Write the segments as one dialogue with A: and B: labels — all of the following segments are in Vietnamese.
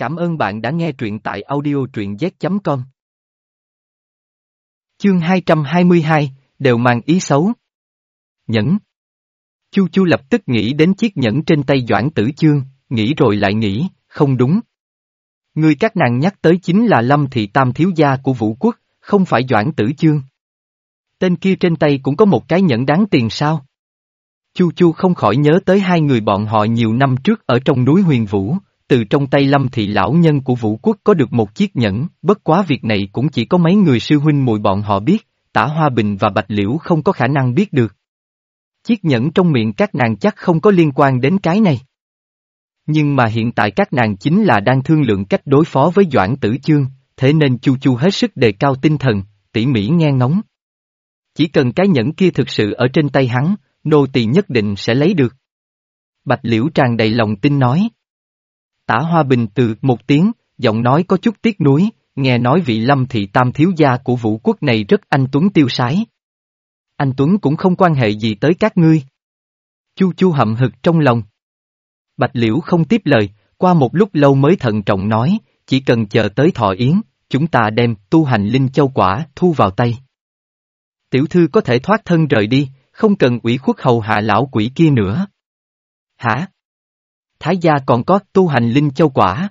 A: Cảm ơn bạn đã nghe truyện tại audio truyện z.com. Chương 222, đều mang ý xấu. Nhẫn. Chu Chu lập tức nghĩ đến chiếc nhẫn trên tay Doãn Tử Chương, nghĩ rồi lại nghĩ, không đúng. Người các nàng nhắc tới chính là Lâm Thị Tam thiếu gia của Vũ Quốc, không phải Doãn Tử Chương. Tên kia trên tay cũng có một cái nhẫn đáng tiền sao? Chu Chu không khỏi nhớ tới hai người bọn họ nhiều năm trước ở trong núi huyền vũ, từ trong tay lâm thị lão nhân của vũ quốc có được một chiếc nhẫn, bất quá việc này cũng chỉ có mấy người sư huynh mùi bọn họ biết, tả hoa bình và bạch liễu không có khả năng biết được. Chiếc nhẫn trong miệng các nàng chắc không có liên quan đến cái này. Nhưng mà hiện tại các nàng chính là đang thương lượng cách đối phó với Doãn Tử Chương, thế nên Chu Chu hết sức đề cao tinh thần, tỉ mỉ nghe ngóng. Chỉ cần cái nhẫn kia thực sự ở trên tay hắn, nô tỳ nhất định sẽ lấy được. Bạch Liễu tràn đầy lòng tin nói. Tả Hoa Bình từ một tiếng, giọng nói có chút tiếc nuối, nghe nói vị lâm thị tam thiếu gia của vũ quốc này rất anh Tuấn tiêu sái. Anh Tuấn cũng không quan hệ gì tới các ngươi. Chu chu hậm hực trong lòng. Bạch Liễu không tiếp lời, qua một lúc lâu mới thận trọng nói, chỉ cần chờ tới thọ yến, chúng ta đem tu hành linh châu quả thu vào tay. Tiểu thư có thể thoát thân rời đi, không cần ủy khuất hầu hạ lão quỷ kia nữa. Hả? Thái gia còn có tu hành linh châu quả.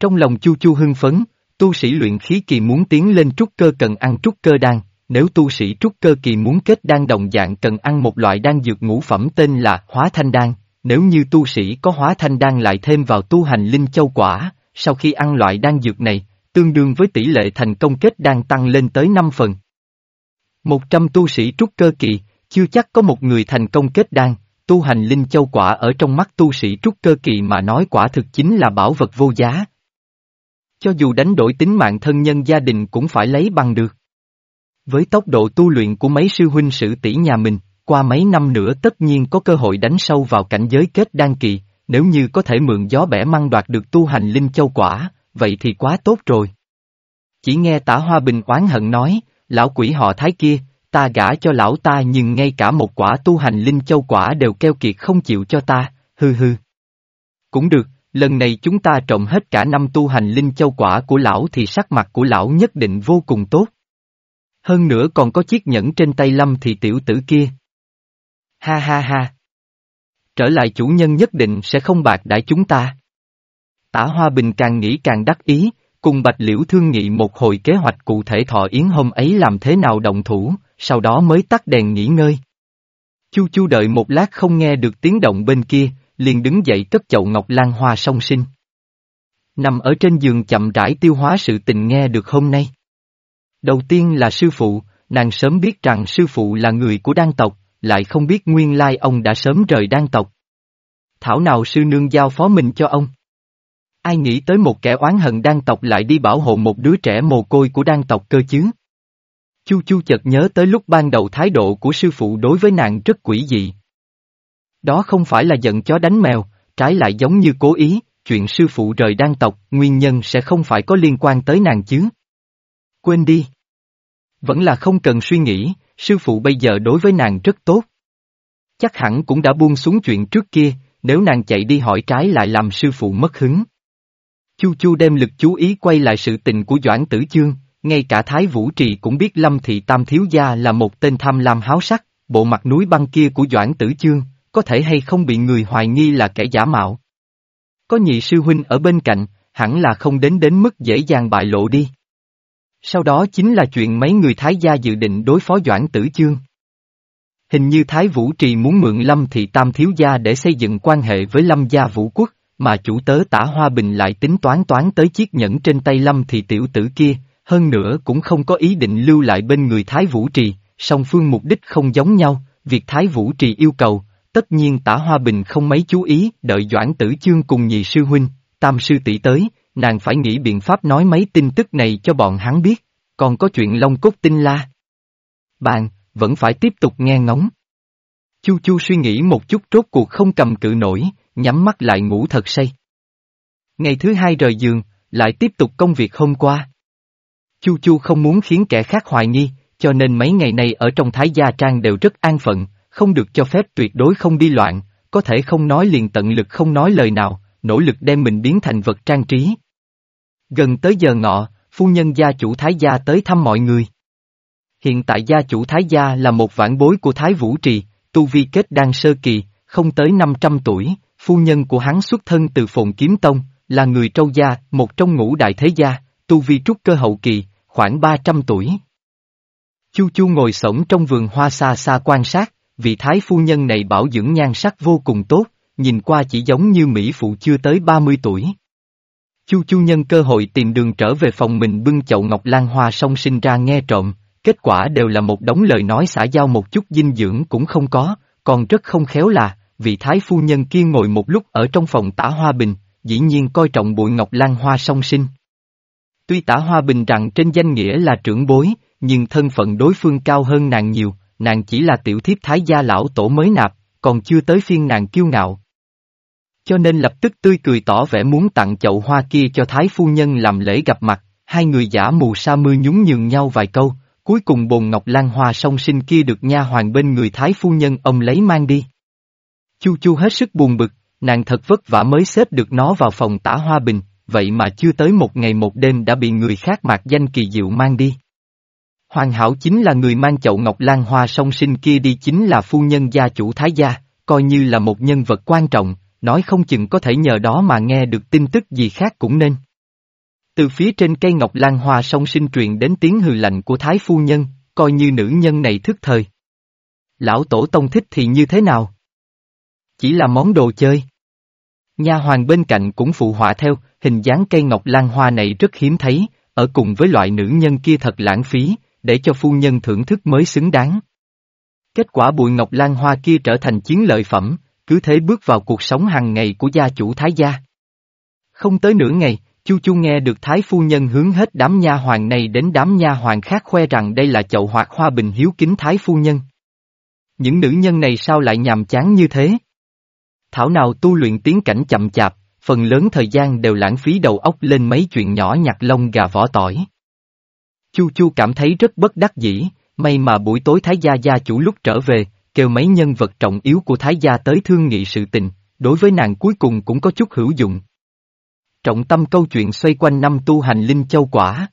A: Trong lòng chu chu hưng phấn, tu sĩ luyện khí kỳ muốn tiến lên trúc cơ cần ăn trúc cơ đan, nếu tu sĩ trúc cơ kỳ muốn kết đan đồng dạng cần ăn một loại đan dược ngũ phẩm tên là hóa thanh đan, nếu như tu sĩ có hóa thanh đan lại thêm vào tu hành linh châu quả, sau khi ăn loại đan dược này, tương đương với tỷ lệ thành công kết đan tăng lên tới 5 phần. 100 tu sĩ trúc cơ kỳ, chưa chắc có một người thành công kết đan, tu hành linh châu quả ở trong mắt tu sĩ trúc cơ kỳ mà nói quả thực chính là bảo vật vô giá. Cho dù đánh đổi tính mạng thân nhân gia đình cũng phải lấy bằng được. Với tốc độ tu luyện của mấy sư huynh sử tỷ nhà mình, qua mấy năm nữa tất nhiên có cơ hội đánh sâu vào cảnh giới kết đan kỳ, nếu như có thể mượn gió bẻ măng đoạt được tu hành linh châu quả, vậy thì quá tốt rồi. Chỉ nghe tả hoa bình oán hận nói, lão quỷ họ thái kia, ta gả cho lão ta nhưng ngay cả một quả tu hành linh châu quả đều keo kiệt không chịu cho ta, hư hư. Cũng được, lần này chúng ta trộm hết cả năm tu hành linh châu quả của lão thì sắc mặt của lão nhất định vô cùng tốt. Hơn nữa còn có chiếc nhẫn trên tay lâm thì tiểu tử kia. Ha ha ha. Trở lại chủ nhân nhất định sẽ không bạc đãi chúng ta. Tả Hoa Bình càng nghĩ càng đắc ý, cùng Bạch Liễu thương nghị một hồi kế hoạch cụ thể thọ yến hôm ấy làm thế nào động thủ, sau đó mới tắt đèn nghỉ ngơi. Chu Chu đợi một lát không nghe được tiếng động bên kia, liền đứng dậy cất chậu ngọc lan hoa song sinh. Nằm ở trên giường chậm rãi tiêu hóa sự tình nghe được hôm nay. Đầu tiên là sư phụ, nàng sớm biết rằng sư phụ là người của đan tộc, lại không biết nguyên lai ông đã sớm rời đan tộc. Thảo nào sư nương giao phó mình cho ông. Ai nghĩ tới một kẻ oán hận đan tộc lại đi bảo hộ một đứa trẻ mồ côi của đan tộc cơ chứ? Chu Chu chợt nhớ tới lúc ban đầu thái độ của sư phụ đối với nàng rất quỷ dị. Đó không phải là giận chó đánh mèo, trái lại giống như cố ý, chuyện sư phụ rời đan tộc, nguyên nhân sẽ không phải có liên quan tới nàng chứ. Quên đi. Vẫn là không cần suy nghĩ, sư phụ bây giờ đối với nàng rất tốt. Chắc hẳn cũng đã buông xuống chuyện trước kia, nếu nàng chạy đi hỏi trái lại làm sư phụ mất hứng. Chu Chu đem lực chú ý quay lại sự tình của Doãn Tử Chương, ngay cả Thái Vũ Trì cũng biết Lâm Thị Tam Thiếu Gia là một tên tham lam háo sắc, bộ mặt núi băng kia của Doãn Tử Chương, có thể hay không bị người hoài nghi là kẻ giả mạo. Có nhị sư huynh ở bên cạnh, hẳn là không đến đến mức dễ dàng bại lộ đi. Sau đó chính là chuyện mấy người Thái gia dự định đối phó Doãn Tử Chương. Hình như Thái Vũ Trì muốn mượn Lâm Thị Tam Thiếu Gia để xây dựng quan hệ với Lâm gia Vũ Quốc, mà chủ tớ tả Hoa Bình lại tính toán toán tới chiếc nhẫn trên tay Lâm Thị Tiểu Tử kia, hơn nữa cũng không có ý định lưu lại bên người Thái Vũ Trì, song phương mục đích không giống nhau, việc Thái Vũ Trì yêu cầu, tất nhiên tả Hoa Bình không mấy chú ý, đợi Doãn Tử Chương cùng nhị sư huynh, tam sư tỷ tới, nàng phải nghĩ biện pháp nói mấy tin tức này cho bọn hắn biết, còn có chuyện Long Cốt Tinh La. Bạn, vẫn phải tiếp tục nghe ngóng. Chu Chu suy nghĩ một chút rốt cuộc không cầm cự nổi, nhắm mắt lại ngủ thật say. Ngày thứ hai rời giường, lại tiếp tục công việc hôm qua. Chu Chu không muốn khiến kẻ khác hoài nghi, cho nên mấy ngày này ở trong Thái Gia Trang đều rất an phận, không được cho phép tuyệt đối không đi loạn, có thể không nói liền tận lực không nói lời nào, nỗ lực đem mình biến thành vật trang trí. Gần tới giờ ngọ, phu nhân gia chủ Thái gia tới thăm mọi người. Hiện tại gia chủ Thái gia là một vãn bối của Thái Vũ Trì, tu vi kết đang sơ kỳ, không tới 500 tuổi, phu nhân của hắn xuất thân từ Phồn Kiếm Tông, là người trâu gia, một trong ngũ đại thế gia, tu vi trúc cơ hậu kỳ, khoảng 300 tuổi. Chu Chu ngồi sổng trong vườn hoa xa xa quan sát, vị thái phu nhân này bảo dưỡng nhan sắc vô cùng tốt, nhìn qua chỉ giống như Mỹ phụ chưa tới 30 tuổi. Chu Chu nhân cơ hội tìm đường trở về phòng mình bưng chậu ngọc lan hoa song sinh ra nghe trộm, kết quả đều là một đống lời nói xả giao một chút dinh dưỡng cũng không có, còn rất không khéo là, vị thái phu nhân kia ngồi một lúc ở trong phòng tả hoa bình, dĩ nhiên coi trọng bụi ngọc lan hoa song sinh. Tuy tả hoa bình rằng trên danh nghĩa là trưởng bối, nhưng thân phận đối phương cao hơn nàng nhiều, nàng chỉ là tiểu thiếp thái gia lão tổ mới nạp, còn chưa tới phiên nàng kiêu ngạo. Cho nên lập tức tươi cười tỏ vẻ muốn tặng chậu hoa kia cho thái phu nhân làm lễ gặp mặt, hai người giả mù sa mưa nhún nhường nhau vài câu, cuối cùng bồn ngọc lan hoa song sinh kia được nha hoàng bên người thái phu nhân ông lấy mang đi. Chu chu hết sức buồn bực, nàng thật vất vả mới xếp được nó vào phòng tả hoa bình, vậy mà chưa tới một ngày một đêm đã bị người khác mạc danh kỳ diệu mang đi. Hoàng hảo chính là người mang chậu ngọc lan hoa song sinh kia đi chính là phu nhân gia chủ Thái gia, coi như là một nhân vật quan trọng, nói không chừng có thể nhờ đó mà nghe được tin tức gì khác cũng nên. Từ phía trên cây ngọc lan hoa song sinh truyền đến tiếng hừ lạnh của Thái phu nhân, coi như nữ nhân này thức thời. Lão tổ tông thích thì như thế nào? Chỉ là món đồ chơi. Nha hoàng bên cạnh cũng phụ họa theo, hình dáng cây ngọc lan hoa này rất hiếm thấy, ở cùng với loại nữ nhân kia thật lãng phí, để cho phu nhân thưởng thức mới xứng đáng. Kết quả bụi ngọc lan hoa kia trở thành chiến lợi phẩm, cứ thế bước vào cuộc sống hàng ngày của gia chủ Thái gia. Không tới nửa ngày, Chu Chu nghe được Thái phu nhân hướng hết đám nha hoàng này đến đám nha hoàng khác khoe rằng đây là chậu hoạt hoa bình hiếu kính Thái phu nhân. Những nữ nhân này sao lại nhàm chán như thế? Thảo nào tu luyện tiến cảnh chậm chạp, phần lớn thời gian đều lãng phí đầu óc lên mấy chuyện nhỏ nhặt lông gà vỏ tỏi. Chu Chu cảm thấy rất bất đắc dĩ, may mà buổi tối Thái gia gia chủ lúc trở về, kêu mấy nhân vật trọng yếu của Thái gia tới thương nghị sự tình, đối với nàng cuối cùng cũng có chút hữu dụng. Trọng tâm câu chuyện xoay quanh năm tu hành linh châu quả.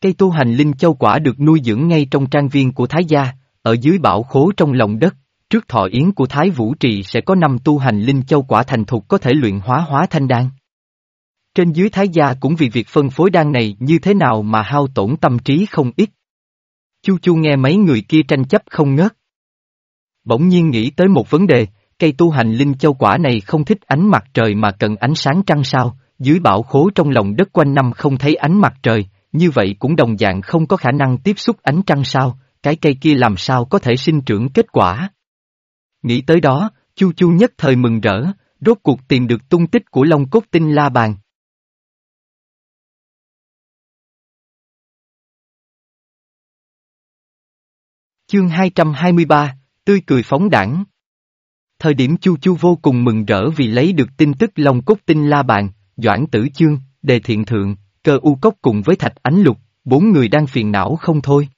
A: Cây tu hành linh châu quả được nuôi dưỡng ngay trong trang viên của Thái gia, ở dưới bảo khố trong lòng đất, trước thọ yến của Thái Vũ Trì sẽ có năm tu hành linh châu quả thành thục có thể luyện hóa hóa thanh đan. Trên dưới Thái gia cũng vì việc phân phối đan này như thế nào mà hao tổn tâm trí không ít. Chu Chu nghe mấy người kia tranh chấp không ngớt. Bỗng nhiên nghĩ tới một vấn đề, cây tu hành linh châu quả này không thích ánh mặt trời mà cần ánh sáng trăng sao, dưới bão khố trong lòng đất quanh năm không thấy ánh mặt trời, như vậy cũng đồng dạng không có khả năng tiếp xúc ánh trăng sao, cái cây kia làm sao có thể sinh trưởng kết quả. Nghĩ tới đó, Chu Chu nhất thời mừng rỡ, rốt cuộc tìm được tung tích của Long Cốt Tinh La Bàn. Chương 223, tươi cười phóng đảng. Thời điểm Chu Chu vô cùng mừng rỡ vì lấy được tin tức Long Cốt Tinh La Bàn, Doãn Tử Chương, Đề Thiện Thượng, Cơ U Cốc cùng với Thạch Ánh Lục, bốn người đang phiền não không thôi.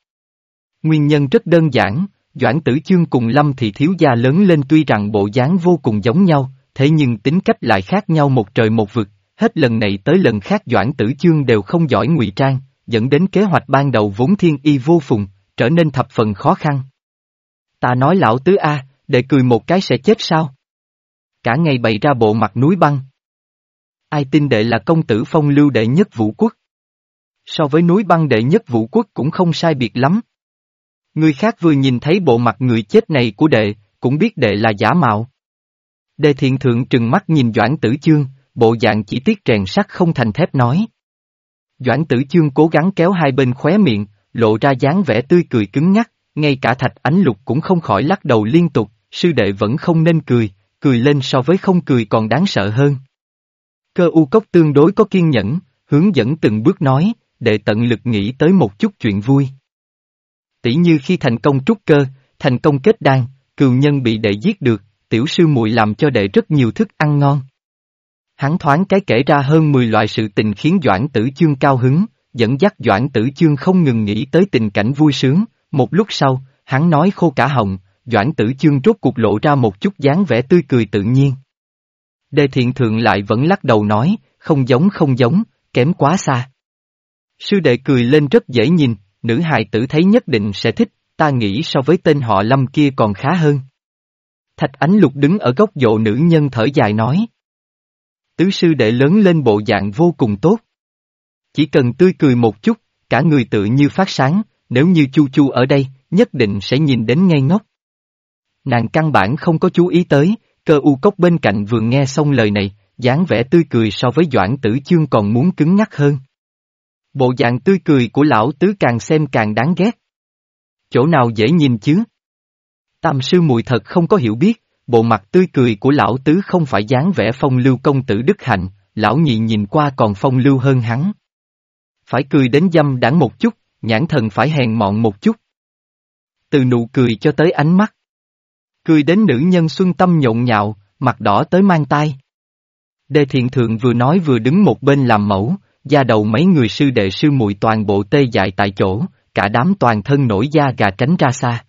A: Nguyên nhân rất đơn giản, Doãn Tử Chương cùng Lâm Thị Thiếu Gia lớn lên tuy rằng bộ dáng vô cùng giống nhau, thế nhưng tính cách lại khác nhau một trời một vực, hết lần này tới lần khác Doãn Tử Chương đều không giỏi ngụy trang, dẫn đến kế hoạch ban đầu vốn thiên y vô phùng, trở nên thập phần khó khăn. Ta nói lão tứ A, để cười một cái sẽ chết sao? Cả ngày bày ra bộ mặt núi băng. Ai tin đệ là công tử phong lưu đệ nhất vũ quốc? So với núi băng đệ nhất vũ quốc cũng không sai biệt lắm. Người khác vừa nhìn thấy bộ mặt người chết này của đệ, cũng biết đệ là giả mạo. Đề thiện thượng trừng mắt nhìn Doãn Tử Chương, bộ dạng chỉ tiết rèn sắt không thành thép nói. Doãn Tử Chương cố gắng kéo hai bên khóe miệng, lộ ra dáng vẻ tươi cười cứng nhắc, ngay cả thạch ánh lục cũng không khỏi lắc đầu liên tục, sư đệ vẫn không nên cười, cười lên so với không cười còn đáng sợ hơn. Cơ u cốc tương đối có kiên nhẫn, hướng dẫn từng bước nói, để tận lực nghĩ tới một chút chuyện vui. Tỷ như khi thành công trúc cơ, thành công kết đan, cừu nhân bị đệ giết được, tiểu sư muội làm cho đệ rất nhiều thức ăn ngon. Hắn thoáng cái kể ra hơn 10 loại sự tình khiến Doãn Tử Chương cao hứng, dẫn dắt Doãn Tử Chương không ngừng nghĩ tới tình cảnh vui sướng, một lúc sau, hắn nói khô cả họng, Doãn Tử Chương rốt cuộc lộ ra một chút dáng vẻ tươi cười tự nhiên. Đề thiện thượng lại vẫn lắc đầu nói, không giống không giống, kém quá xa. Sư đệ cười lên rất dễ nhìn, nữ hài tử thấy nhất định sẽ thích, ta nghĩ so với tên họ lâm kia còn khá hơn. Thạch ánh lục đứng ở góc dộ nữ nhân thở dài nói. Tứ sư đệ lớn lên bộ dạng vô cùng tốt. Chỉ cần tươi cười một chút, cả người tự như phát sáng, nếu như chu chu ở đây, nhất định sẽ nhìn đến ngay ngốc. Nàng căn bản không có chú ý tới, cơ u cốc bên cạnh vừa nghe xong lời này, dáng vẻ tươi cười so với Doãn Tử Chương còn muốn cứng ngắc hơn. Bộ dạng tươi cười của lão tứ càng xem càng đáng ghét. Chỗ nào dễ nhìn chứ? Tam sư mùi thật không có hiểu biết, bộ mặt tươi cười của lão tứ không phải dáng vẻ phong lưu công tử đức hạnh, lão nhị nhìn qua còn phong lưu hơn hắn. Phải cười đến dâm đảng một chút, nhãn thần phải hèn mọn một chút. Từ nụ cười cho tới ánh mắt. Cười đến nữ nhân xuân tâm nhộn nhạo, mặt đỏ tới mang tai. Đề thiện thượng vừa nói vừa đứng một bên làm mẫu, da đầu mấy người sư đệ sư muội toàn bộ tê dại tại chỗ, cả đám toàn thân nổi da gà tránh ra xa.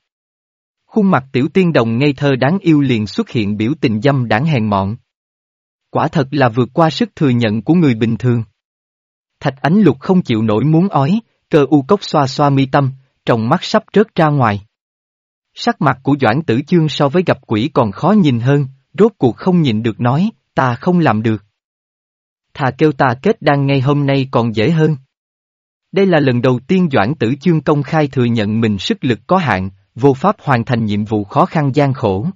A: Khuôn mặt tiểu tiên đồng ngây thơ đáng yêu liền xuất hiện biểu tình dâm đáng hèn mọn. Quả thật là vượt qua sức thừa nhận của người bình thường. Thạch ánh lục không chịu nổi muốn ói, cơ u cốc xoa xoa mi tâm, trong mắt sắp rớt ra ngoài. Sắc mặt của Doãn Tử Chương so với gặp quỷ còn khó nhìn hơn, rốt cuộc không nhìn được nói, ta không làm được. Thà kêu ta kết đan ngay hôm nay còn dễ hơn. Đây là lần đầu tiên Doãn Tử Chương công khai thừa nhận mình sức lực có hạn, vô pháp hoàn thành nhiệm vụ khó khăn gian khổ.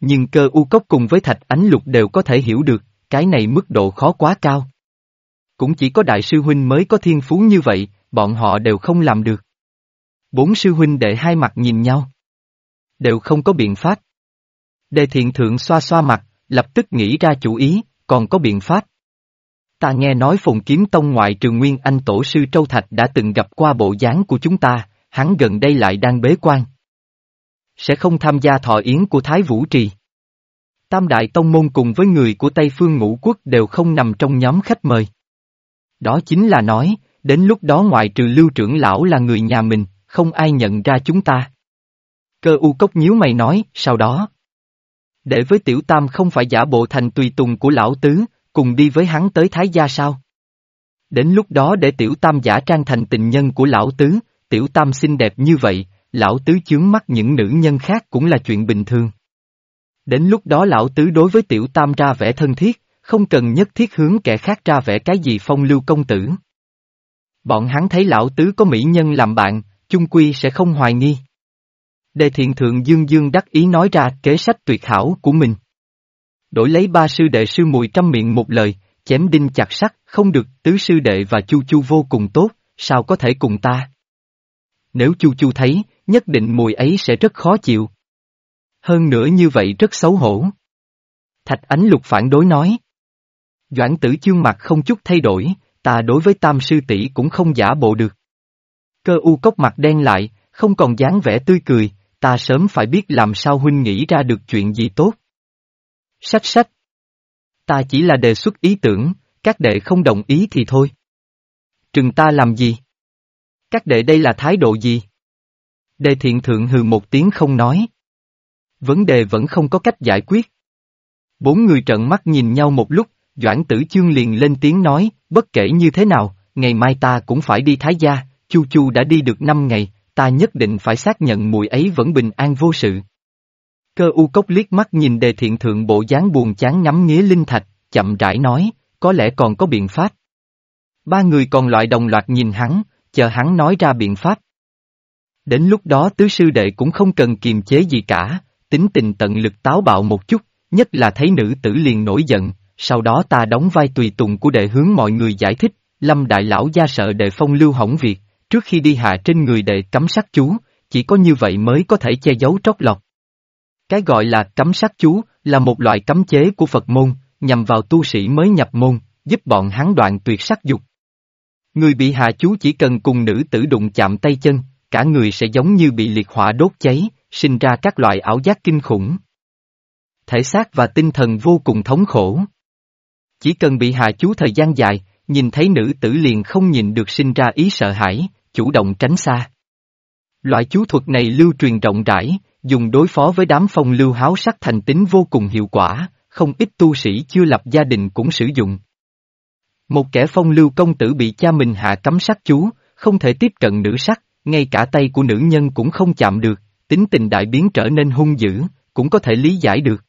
A: Nhưng cơ u cốc cùng với thạch ánh lục đều có thể hiểu được, cái này mức độ khó quá cao. Cũng chỉ có đại sư huynh mới có thiên phú như vậy, bọn họ đều không làm được. Bốn sư huynh đệ hai mặt nhìn nhau. Đều không có biện pháp. Đề thiện thượng xoa xoa mặt, lập tức nghĩ ra chủ ý, còn có biện pháp. Ta nghe nói Phùng Kiếm Tông ngoại trường Nguyên Anh Tổ sư Trâu Thạch đã từng gặp qua bộ dáng của chúng ta, hắn gần đây lại đang bế quan. Sẽ không tham gia thọ yến của Thái Vũ Trì. Tam Đại Tông Môn cùng với người của Tây Phương Ngũ Quốc đều không nằm trong nhóm khách mời. Đó chính là nói, đến lúc đó ngoại trừ lưu trưởng lão là người nhà mình, không ai nhận ra chúng ta. Cơ u cốc nhíu mày nói, sau đó. Để với tiểu tam không phải giả bộ thành tùy tùng của lão tứ, cùng đi với hắn tới Thái Gia sao? Đến lúc đó để tiểu tam giả trang thành tình nhân của lão tứ, tiểu tam xinh đẹp như vậy, lão tứ chướng mắt những nữ nhân khác cũng là chuyện bình thường. Đến lúc đó lão tứ đối với tiểu tam ra vẻ thân thiết, không cần nhất thiết hướng kẻ khác ra vẻ cái gì phong lưu công tử. Bọn hắn thấy lão tứ có mỹ nhân làm bạn, chung quy sẽ không hoài nghi. Đề thiện thượng dương dương đắc ý nói ra kế sách tuyệt hảo của mình. Đổi lấy ba sư đệ sư mùi trăm miệng một lời, chém đinh chặt sắt, không được, tứ sư đệ và chu chu vô cùng tốt, sao có thể cùng ta? Nếu chu chu thấy, nhất định mùi ấy sẽ rất khó chịu. Hơn nữa như vậy rất xấu hổ. Thạch ánh lục phản đối nói. Doãn tử chương mặt không chút thay đổi, ta đối với tam sư tỷ cũng không giả bộ được. Cơ u cốc mặt đen lại, không còn dáng vẻ tươi cười, ta sớm phải biết làm sao huynh nghĩ ra được chuyện gì tốt. Sách sách. Ta chỉ là đề xuất ý tưởng, các đệ không đồng ý thì thôi. Trừng ta làm gì? Các đệ đây là thái độ gì? Đề thiện thượng hừ một tiếng không nói. Vấn đề vẫn không có cách giải quyết. Bốn người trợn mắt nhìn nhau một lúc, Doãn tử chương liền lên tiếng nói, bất kể như thế nào, ngày mai ta cũng phải đi Thái Gia, Chu Chu đã đi được năm ngày, ta nhất định phải xác nhận mùi ấy vẫn bình an vô sự. Cơ u cốc liếc mắt nhìn đề thiện thượng bộ dáng buồn chán ngắm nghía linh thạch, chậm rãi nói, có lẽ còn có biện pháp. Ba người còn loại đồng loạt nhìn hắn, chờ hắn nói ra biện pháp. Đến lúc đó tứ sư đệ cũng không cần kiềm chế gì cả, tính tình tận lực táo bạo một chút, nhất là thấy nữ tử liền nổi giận, sau đó ta đóng vai tùy tùng của đệ hướng mọi người giải thích, lâm đại lão gia sợ đệ phong lưu hỏng việc, trước khi đi hạ trên người đệ cấm sát chú, chỉ có như vậy mới có thể che giấu trót lọt. Cái gọi là cấm sát chú, là một loại cấm chế của Phật môn, nhằm vào tu sĩ mới nhập môn, giúp bọn hắn đoạn tuyệt sắc dục. Người bị hạ chú chỉ cần cùng nữ tử đụng chạm tay chân, cả người sẽ giống như bị liệt hỏa đốt cháy, sinh ra các loại ảo giác kinh khủng. Thể xác và tinh thần vô cùng thống khổ. Chỉ cần bị hạ chú thời gian dài, nhìn thấy nữ tử liền không nhìn được sinh ra ý sợ hãi, chủ động tránh xa. Loại chú thuật này lưu truyền rộng rãi, dùng đối phó với đám phong lưu háo sắc thành tính vô cùng hiệu quả, không ít tu sĩ chưa lập gia đình cũng sử dụng. Một kẻ phong lưu công tử bị cha mình hạ cấm sát chú, không thể tiếp cận nữ sắc, ngay cả tay của nữ nhân cũng không chạm được, tính tình đại biến trở nên hung dữ, cũng có thể lý giải được.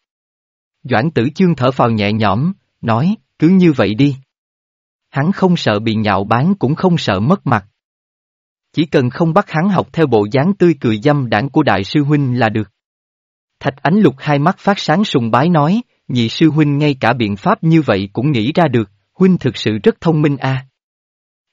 A: Doãn tử chương thở phào nhẹ nhõm, nói, cứ như vậy đi. Hắn không sợ bị nhạo báng cũng không sợ mất mặt. Chỉ cần không bắt hắn học theo bộ dáng tươi cười dâm đảng của đại sư huynh là được. Thạch ánh lục hai mắt phát sáng sùng bái nói, nhị sư huynh ngay cả biện pháp như vậy cũng nghĩ ra được, huynh thực sự rất thông minh a.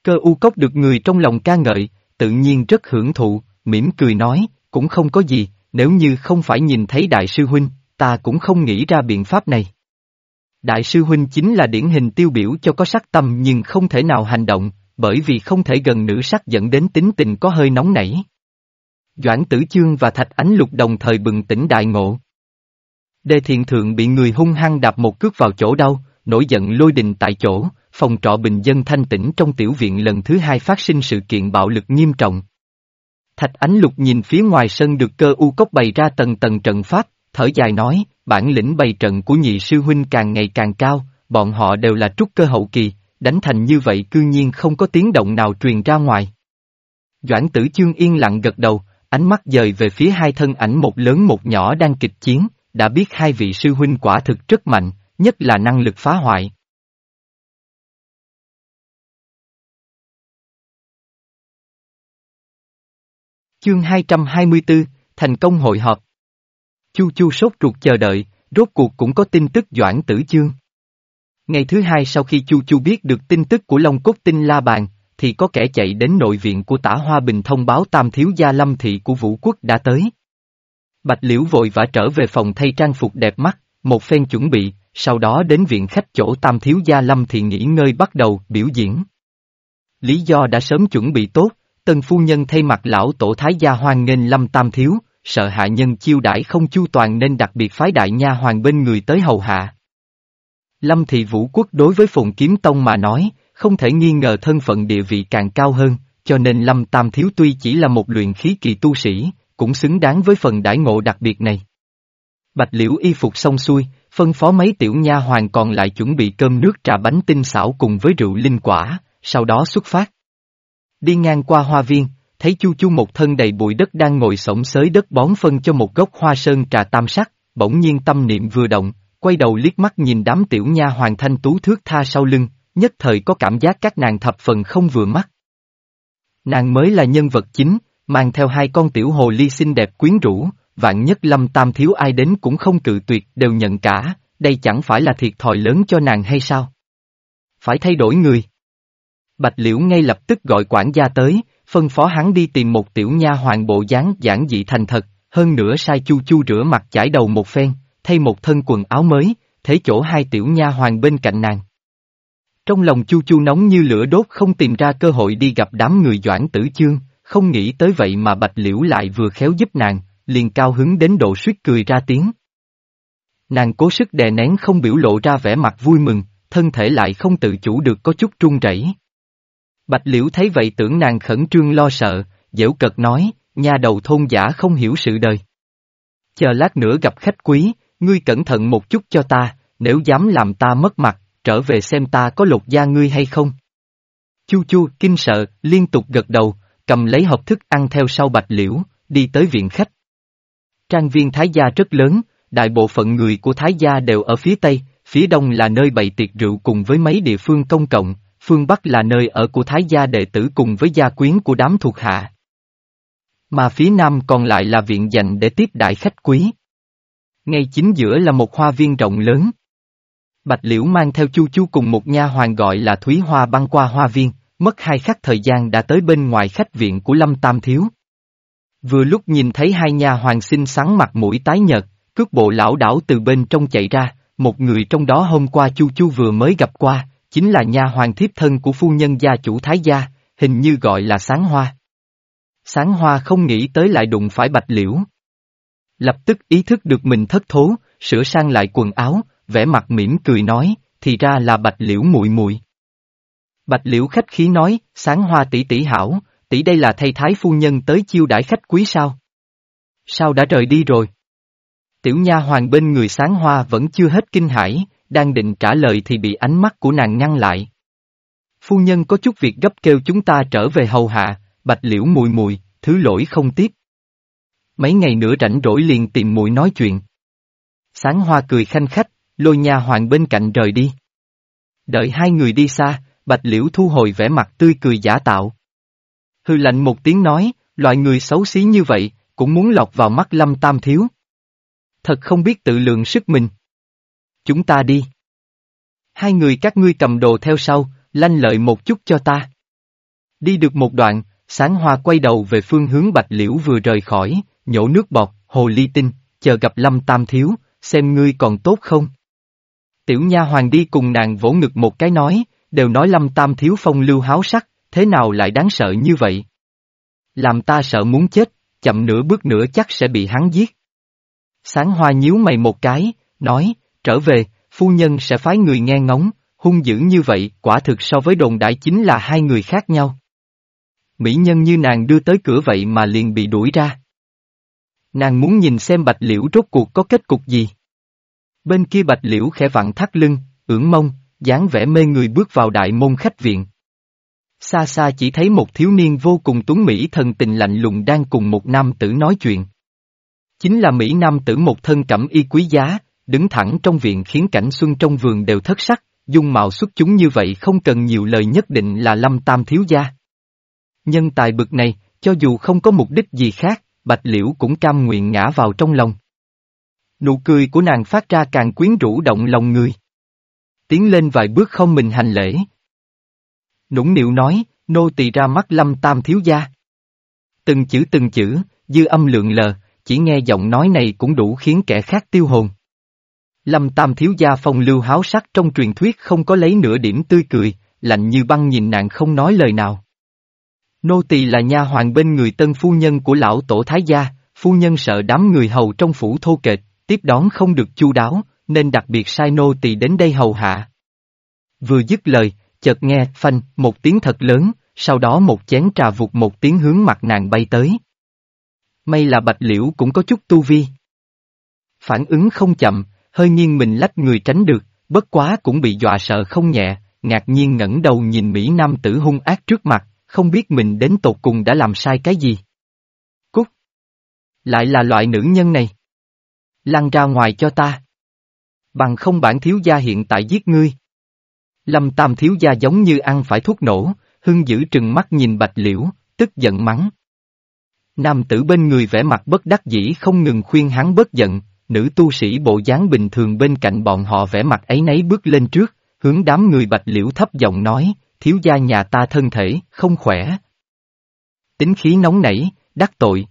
A: Cơ u cốc được người trong lòng ca ngợi, tự nhiên rất hưởng thụ, mỉm cười nói, cũng không có gì, nếu như không phải nhìn thấy đại sư huynh, ta cũng không nghĩ ra biện pháp này. Đại sư huynh chính là điển hình tiêu biểu cho có sắc tâm nhưng không thể nào hành động, bởi vì không thể gần nữ sắc dẫn đến tính tình có hơi nóng nảy. Doãn tử chương và thạch ánh lục đồng thời bừng tỉnh đại ngộ. Đề thiện thượng bị người hung hăng đạp một cước vào chỗ đau, nổi giận lôi đình tại chỗ, phòng trọ bình dân thanh tĩnh trong tiểu viện lần thứ hai phát sinh sự kiện bạo lực nghiêm trọng. Thạch ánh lục nhìn phía ngoài sân được cơ u cốc bày ra tầng tầng trận pháp, thở dài nói, bản lĩnh bày trận của nhị sư huynh càng ngày càng cao, bọn họ đều là trúc cơ hậu kỳ, đánh thành như vậy cư nhiên không có tiếng động nào truyền ra ngoài. Doãn tử chương yên lặng gật đầu, ánh mắt dời về phía hai thân ảnh một lớn một nhỏ đang kịch chiến, đã biết hai vị sư huynh quả thực rất mạnh, nhất là năng lực phá hoại. Chương 224, thành công hội họp. Chu Chu sốt ruột chờ đợi, rốt cuộc cũng có tin tức Doãn Tử Chương. Ngày thứ hai sau khi Chu Chu biết được tin tức của Long Cốt Tinh La Bàn, thì có kẻ chạy đến nội viện của tả Hoa Bình thông báo tam thiếu gia lâm thị của vũ quốc đã tới. Bạch Liễu vội vã trở về phòng thay trang phục đẹp mắt, một phen chuẩn bị, sau đó đến viện khách chỗ tam thiếu gia lâm thị nghỉ ngơi bắt đầu biểu diễn. Lý do đã sớm chuẩn bị tốt, tân phu nhân thay mặt lão tổ thái gia hoan nghênh lâm tam thiếu, sợ hạ nhân chiêu đãi không chu toàn nên đặc biệt phái đại nha hoàng bên người tới hầu hạ. Lâm thị vũ quốc đối với phùng kiếm tông mà nói, không thể nghi ngờ thân phận địa vị càng cao hơn, cho nên Lâm Tam Thiếu tuy chỉ là một luyện khí kỳ tu sĩ, cũng xứng đáng với phần đãi ngộ đặc biệt này. Bạch liễu y phục xong xuôi, phân phó mấy tiểu nha hoàng còn lại chuẩn bị cơm nước trà bánh tinh xảo cùng với rượu linh quả, sau đó xuất phát. Đi ngang qua hoa viên, thấy Chu Chu một thân đầy bụi đất đang ngồi sổng xới đất bón phân cho một gốc hoa sơn trà tam sắc, bỗng nhiên tâm niệm vừa động, quay đầu liếc mắt nhìn đám tiểu nha hoàng thanh tú thước tha sau lưng, nhất thời có cảm giác các nàng thập phần không vừa mắt. Nàng mới là nhân vật chính, mang theo hai con tiểu hồ ly xinh đẹp quyến rũ, vạn nhất lâm tam thiếu ai đến cũng không cự tuyệt đều nhận cả, đây chẳng phải là thiệt thòi lớn cho nàng hay sao? Phải thay đổi người. Bạch Liễu ngay lập tức gọi quản gia tới, phân phó hắn đi tìm một tiểu nha hoàng bộ dáng giản dị thành thật, hơn nữa sai chu chu rửa mặt chải đầu một phen, thay một thân quần áo mới, thế chỗ hai tiểu nha hoàng bên cạnh nàng. Trong lòng chu chu nóng như lửa đốt không tìm ra cơ hội đi gặp đám người doãn tử chương, không nghĩ tới vậy mà bạch liễu lại vừa khéo giúp nàng, liền cao hứng đến độ suýt cười ra tiếng. Nàng cố sức đè nén không biểu lộ ra vẻ mặt vui mừng, thân thể lại không tự chủ được có chút trung rẩy. Bạch liễu thấy vậy tưởng nàng khẩn trương lo sợ, dễu cật nói, nhà đầu thôn giả không hiểu sự đời. Chờ lát nữa gặp khách quý, ngươi cẩn thận một chút cho ta, nếu dám làm ta mất mặt, trở về xem ta có lột da ngươi hay không. Chu chu, kinh sợ, liên tục gật đầu, cầm lấy hộp thức ăn theo sau bạch liễu, đi tới viện khách. Trang viên Thái Gia rất lớn, đại bộ phận người của Thái Gia đều ở phía Tây, phía Đông là nơi bày tiệc rượu cùng với mấy địa phương công cộng, phương Bắc là nơi ở của Thái Gia đệ tử cùng với gia quyến của đám thuộc hạ. Mà phía Nam còn lại là viện dành để tiếp đại khách quý. Ngay chính giữa là một hoa viên rộng lớn. Bạch Liễu mang theo Chu Chu cùng một nha hoàng gọi là Thúy Hoa băng qua hoa viên, mất hai khắc thời gian đã tới bên ngoài khách viện của Lâm Tam Thiếu. Vừa lúc nhìn thấy hai nha hoàng xinh xắn mặt mũi tái nhợt, cước bộ lão đảo từ bên trong chạy ra, một người trong đó hôm qua Chu Chu vừa mới gặp qua, chính là nha hoàng thiếp thân của phu nhân gia chủ Thái gia, hình như gọi là Sáng Hoa. Sáng Hoa không nghĩ tới lại đụng phải Bạch Liễu. Lập tức ý thức được mình thất thố, sửa sang lại quần áo, vẻ mặt mỉm cười nói, thì ra là Bạch Liễu muội muội. Bạch Liễu khách khí nói, Sáng Hoa tỷ tỷ hảo, tỷ đây là thay thái phu nhân tới chiêu đãi khách quý sao? Sao đã rời đi rồi? Tiểu nha hoàng bên người sáng hoa vẫn chưa hết kinh hãi, đang định trả lời thì bị ánh mắt của nàng ngăn lại. Phu nhân có chút việc gấp kêu chúng ta trở về hầu hạ, bạch liễu mùi mùi, thứ lỗi không tiếp. Mấy ngày nữa rảnh rỗi liền tìm muội nói chuyện. Sáng hoa cười khanh khách, lôi nha hoàng bên cạnh rời đi. Đợi hai người đi xa, bạch liễu thu hồi vẻ mặt tươi cười giả tạo. Hư lạnh một tiếng nói, loại người xấu xí như vậy, cũng muốn lọc vào mắt lâm tam thiếu. Thật không biết tự lượng sức mình. Chúng ta đi. Hai người các ngươi cầm đồ theo sau, lanh lợi một chút cho ta. Đi được một đoạn, sáng hoa quay đầu về phương hướng bạch liễu vừa rời khỏi, nhổ nước bọt, hồ ly tinh, chờ gặp lâm tam thiếu, xem ngươi còn tốt không. Tiểu nha hoàng đi cùng nàng vỗ ngực một cái nói, đều nói lâm tam thiếu phong lưu háo sắc, thế nào lại đáng sợ như vậy? Làm ta sợ muốn chết, chậm nửa bước nữa chắc sẽ bị hắn giết. Sáng hoa nhíu mày một cái, nói, trở về, phu nhân sẽ phái người nghe ngóng, hung dữ như vậy, quả thực so với đồn đại chính là hai người khác nhau. Mỹ nhân như nàng đưa tới cửa vậy mà liền bị đuổi ra. Nàng muốn nhìn xem bạch liễu rốt cuộc có kết cục gì. Bên kia bạch liễu khẽ vặn thắt lưng, ưỡn mông, dáng vẻ mê người bước vào đại môn khách viện. Xa xa chỉ thấy một thiếu niên vô cùng tuấn Mỹ thần tình lạnh lùng đang cùng một nam tử nói chuyện. Chính là Mỹ nam tử một thân cẩm y quý giá, đứng thẳng trong viện khiến cảnh xuân trong vườn đều thất sắc, dung mạo xuất chúng như vậy không cần nhiều lời nhất định là lâm tam thiếu gia. Nhân tài bực này, cho dù không có mục đích gì khác, Bạch Liễu cũng cam nguyện ngã vào trong lòng. Nụ cười của nàng phát ra càng quyến rũ động lòng người. Tiến lên vài bước không mình hành lễ. Nũng nịu nói, nô tỳ ra mắt lâm tam thiếu gia. Từng chữ từng chữ, dư âm lượng lờ, chỉ nghe giọng nói này cũng đủ khiến kẻ khác tiêu hồn. Lâm tam thiếu gia phong lưu háo sắc trong truyền thuyết không có lấy nửa điểm tươi cười, lạnh như băng nhìn nàng không nói lời nào. Nô tỳ là nha hoàng bên người tân phu nhân của lão tổ thái gia, phu nhân sợ đám người hầu trong phủ thô kệch, tiếp đón không được chu đáo, nên đặc biệt sai nô tỳ đến đây hầu hạ. Vừa dứt lời, chợt nghe phanh một tiếng thật lớn, sau đó một chén trà vụt một tiếng hướng mặt nàng bay tới. May là bạch liễu cũng có chút tu vi. Phản ứng không chậm, hơi nghiêng mình lách người tránh được, bất quá cũng bị dọa sợ không nhẹ, ngạc nhiên ngẩng đầu nhìn Mỹ Nam tử hung ác trước mặt, không biết mình đến tột cùng đã làm sai cái gì. Cút! Lại là loại nữ nhân này. Lăn ra ngoài cho ta. Bằng không bản thiếu gia hiện tại giết ngươi. Lâm tam thiếu gia giống như ăn phải thuốc nổ, hưng giữ trừng mắt nhìn bạch liễu, tức giận mắng. Nam tử bên người vẻ mặt bất đắc dĩ không ngừng khuyên hắn bớt giận, nữ tu sĩ bộ dáng bình thường bên cạnh bọn họ vẻ mặt ấy nấy bước lên trước, hướng đám người bạch liễu thấp giọng nói, thiếu gia nhà ta thân thể, không khỏe. Tính khí nóng nảy, đắc tội.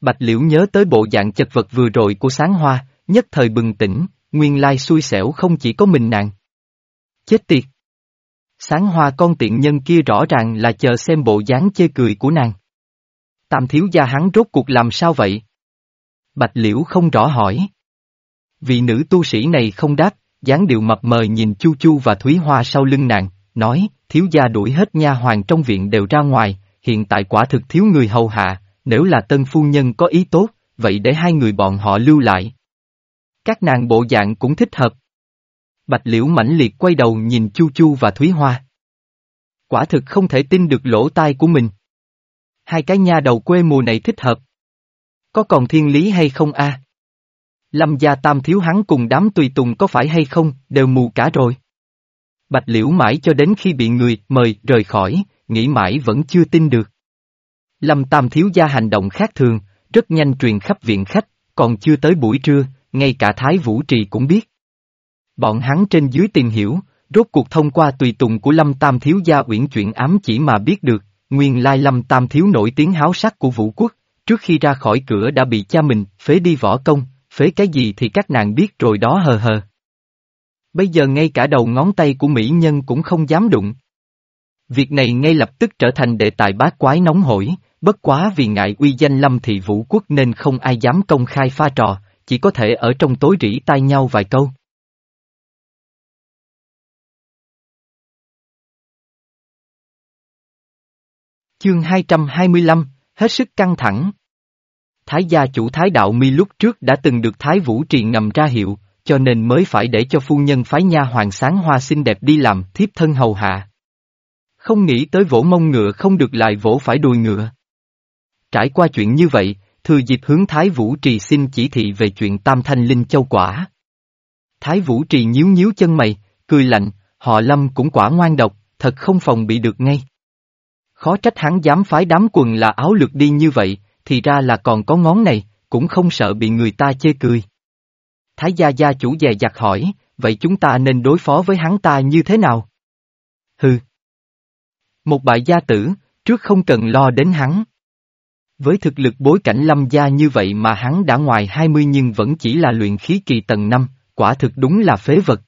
A: Bạch liễu nhớ tới bộ dạng chật vật vừa rồi của sáng hoa, nhất thời bừng tỉnh, nguyên lai xui xẻo không chỉ có mình nàng. Chết tiệt! Sáng hoa con tiện nhân kia rõ ràng là chờ xem bộ dáng chê cười của nàng. Tam thiếu gia hắn rốt cuộc làm sao vậy? Bạch liễu không rõ hỏi. Vị nữ tu sĩ này không đáp, dáng điệu mập mờ nhìn Chu Chu và Thúy Hoa sau lưng nàng, nói, thiếu gia đuổi hết nha hoàng trong viện đều ra ngoài, hiện tại quả thực thiếu người hầu hạ, nếu là tân phu nhân có ý tốt, vậy để hai người bọn họ lưu lại. Các nàng bộ dạng cũng thích hợp. Bạch liễu mãnh liệt quay đầu nhìn Chu Chu và Thúy Hoa. Quả thực không thể tin được lỗ tai của mình. Hai cái nha đầu quê mùa này thích hợp. Có còn thiên lý hay không a? Lâm gia tam thiếu hắn cùng đám tùy tùng có phải hay không, đều mù cả rồi. Bạch liễu mãi cho đến khi bị người mời rời khỏi, nghĩ mãi vẫn chưa tin được. Lâm tam thiếu gia hành động khác thường, rất nhanh truyền khắp viện khách, còn chưa tới buổi trưa, ngay cả Thái Vũ Trì cũng biết. Bọn hắn trên dưới tìm hiểu, rốt cuộc thông qua tùy tùng của Lâm Tam Thiếu Gia uyển chuyển ám chỉ mà biết được, nguyên lai Lâm Tam Thiếu nổi tiếng háo sắc của vũ quốc, trước khi ra khỏi cửa đã bị cha mình, phế đi võ công, phế cái gì thì các nàng biết rồi đó hờ hờ. Bây giờ ngay cả đầu ngón tay của mỹ nhân cũng không dám đụng. Việc này ngay lập tức trở thành đề tài bát quái nóng hổi, bất quá vì ngại uy danh lâm thị vũ quốc nên không ai dám công khai pha trò, chỉ có thể ở trong tối rỉ tai nhau vài câu. Chương 225, hết sức căng thẳng. Thái gia chủ Thái Đạo Mi lúc trước đã từng được Thái Vũ Trì ngầm ra hiệu, cho nên mới phải để cho phu nhân phái nha hoàng sáng hoa xinh đẹp đi làm thiếp thân hầu hạ. Không nghĩ tới vỗ mông ngựa không được lại vỗ phải đùi ngựa. Trải qua chuyện như vậy, thừa dịp hướng Thái Vũ Trì xin chỉ thị về chuyện Tam Thanh Linh Châu Quả. Thái Vũ Trì nhíu nhíu chân mày, cười lạnh, họ Lâm cũng quả ngoan độc, thật không phòng bị được ngay. Khó trách hắn dám phái đám quần là áo lực đi như vậy, thì ra là còn có ngón này, cũng không sợ bị người ta chê cười. Thái gia gia chủ dè dặt hỏi, vậy chúng ta nên đối phó với hắn ta như thế nào? Hừ. Một bại gia tử, trước không cần lo đến hắn. Với thực lực bối cảnh lâm gia như vậy mà hắn đã ngoài 20 nhưng vẫn chỉ là luyện khí kỳ tầng 5, quả thực đúng là phế vật.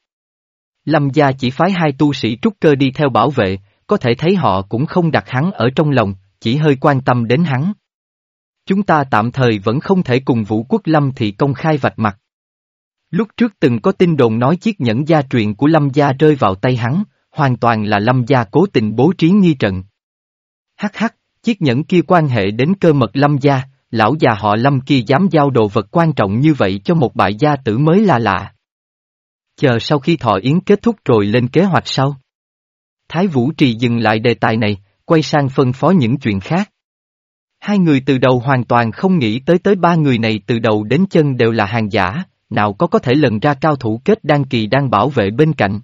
A: Lâm gia chỉ phái hai tu sĩ trúc cơ đi theo bảo vệ, có thể thấy họ cũng không đặt hắn ở trong lòng, chỉ hơi quan tâm đến hắn. Chúng ta tạm thời vẫn không thể cùng Vũ Quốc Lâm thị công khai vạch mặt. Lúc trước từng có tin đồn nói chiếc nhẫn gia truyền của Lâm gia rơi vào tay hắn, hoàn toàn là Lâm gia cố tình bố trí nghi trận. Hắc hắc, chiếc nhẫn kia quan hệ đến cơ mật Lâm gia, lão già họ Lâm kia dám giao đồ vật quan trọng như vậy cho một bại gia tử mới là lạ. Chờ sau khi thọ yến kết thúc rồi lên kế hoạch sau. Thái Vũ Trì dừng lại đề tài này, quay sang phân phó những chuyện khác. Hai người từ đầu hoàn toàn không nghĩ tới tới ba người này từ đầu đến chân đều là hàng giả, nào có có thể lần ra cao thủ kết đan kỳ đang bảo vệ bên cạnh.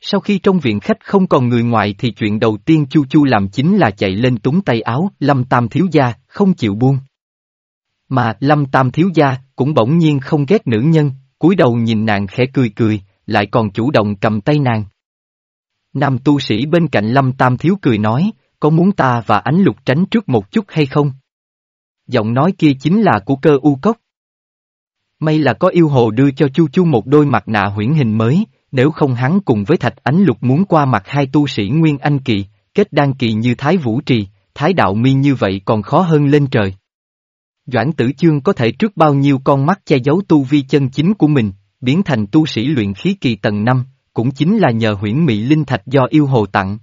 A: Sau khi trong viện khách không còn người ngoài thì chuyện đầu tiên Chu Chu làm chính là chạy lên túng tay áo Lâm Tam Thiếu Gia, không chịu buông. Mà Lâm Tam Thiếu Gia cũng bỗng nhiên không ghét nữ nhân, cúi đầu nhìn nàng khẽ cười cười, lại còn chủ động cầm tay nàng. Nam tu sĩ bên cạnh Lâm Tam Thiếu cười nói, có muốn ta và ánh lục tránh trước một chút hay không? Giọng nói kia chính là của cơ u cốc. May là có yêu hồ đưa cho Chu Chu một đôi mặt nạ huyễn hình mới, nếu không hắn cùng với thạch ánh lục muốn qua mặt hai tu sĩ Nguyên Anh Kỳ, kết đan kỳ như Thái Vũ Trì, Thái Đạo Mi như vậy còn khó hơn lên trời. Doãn tử chương có thể trước bao nhiêu con mắt che giấu tu vi chân chính của mình, biến thành tu sĩ luyện khí kỳ tầng 5, cũng chính là nhờ huyễn mị linh thạch do yêu hồ tặng.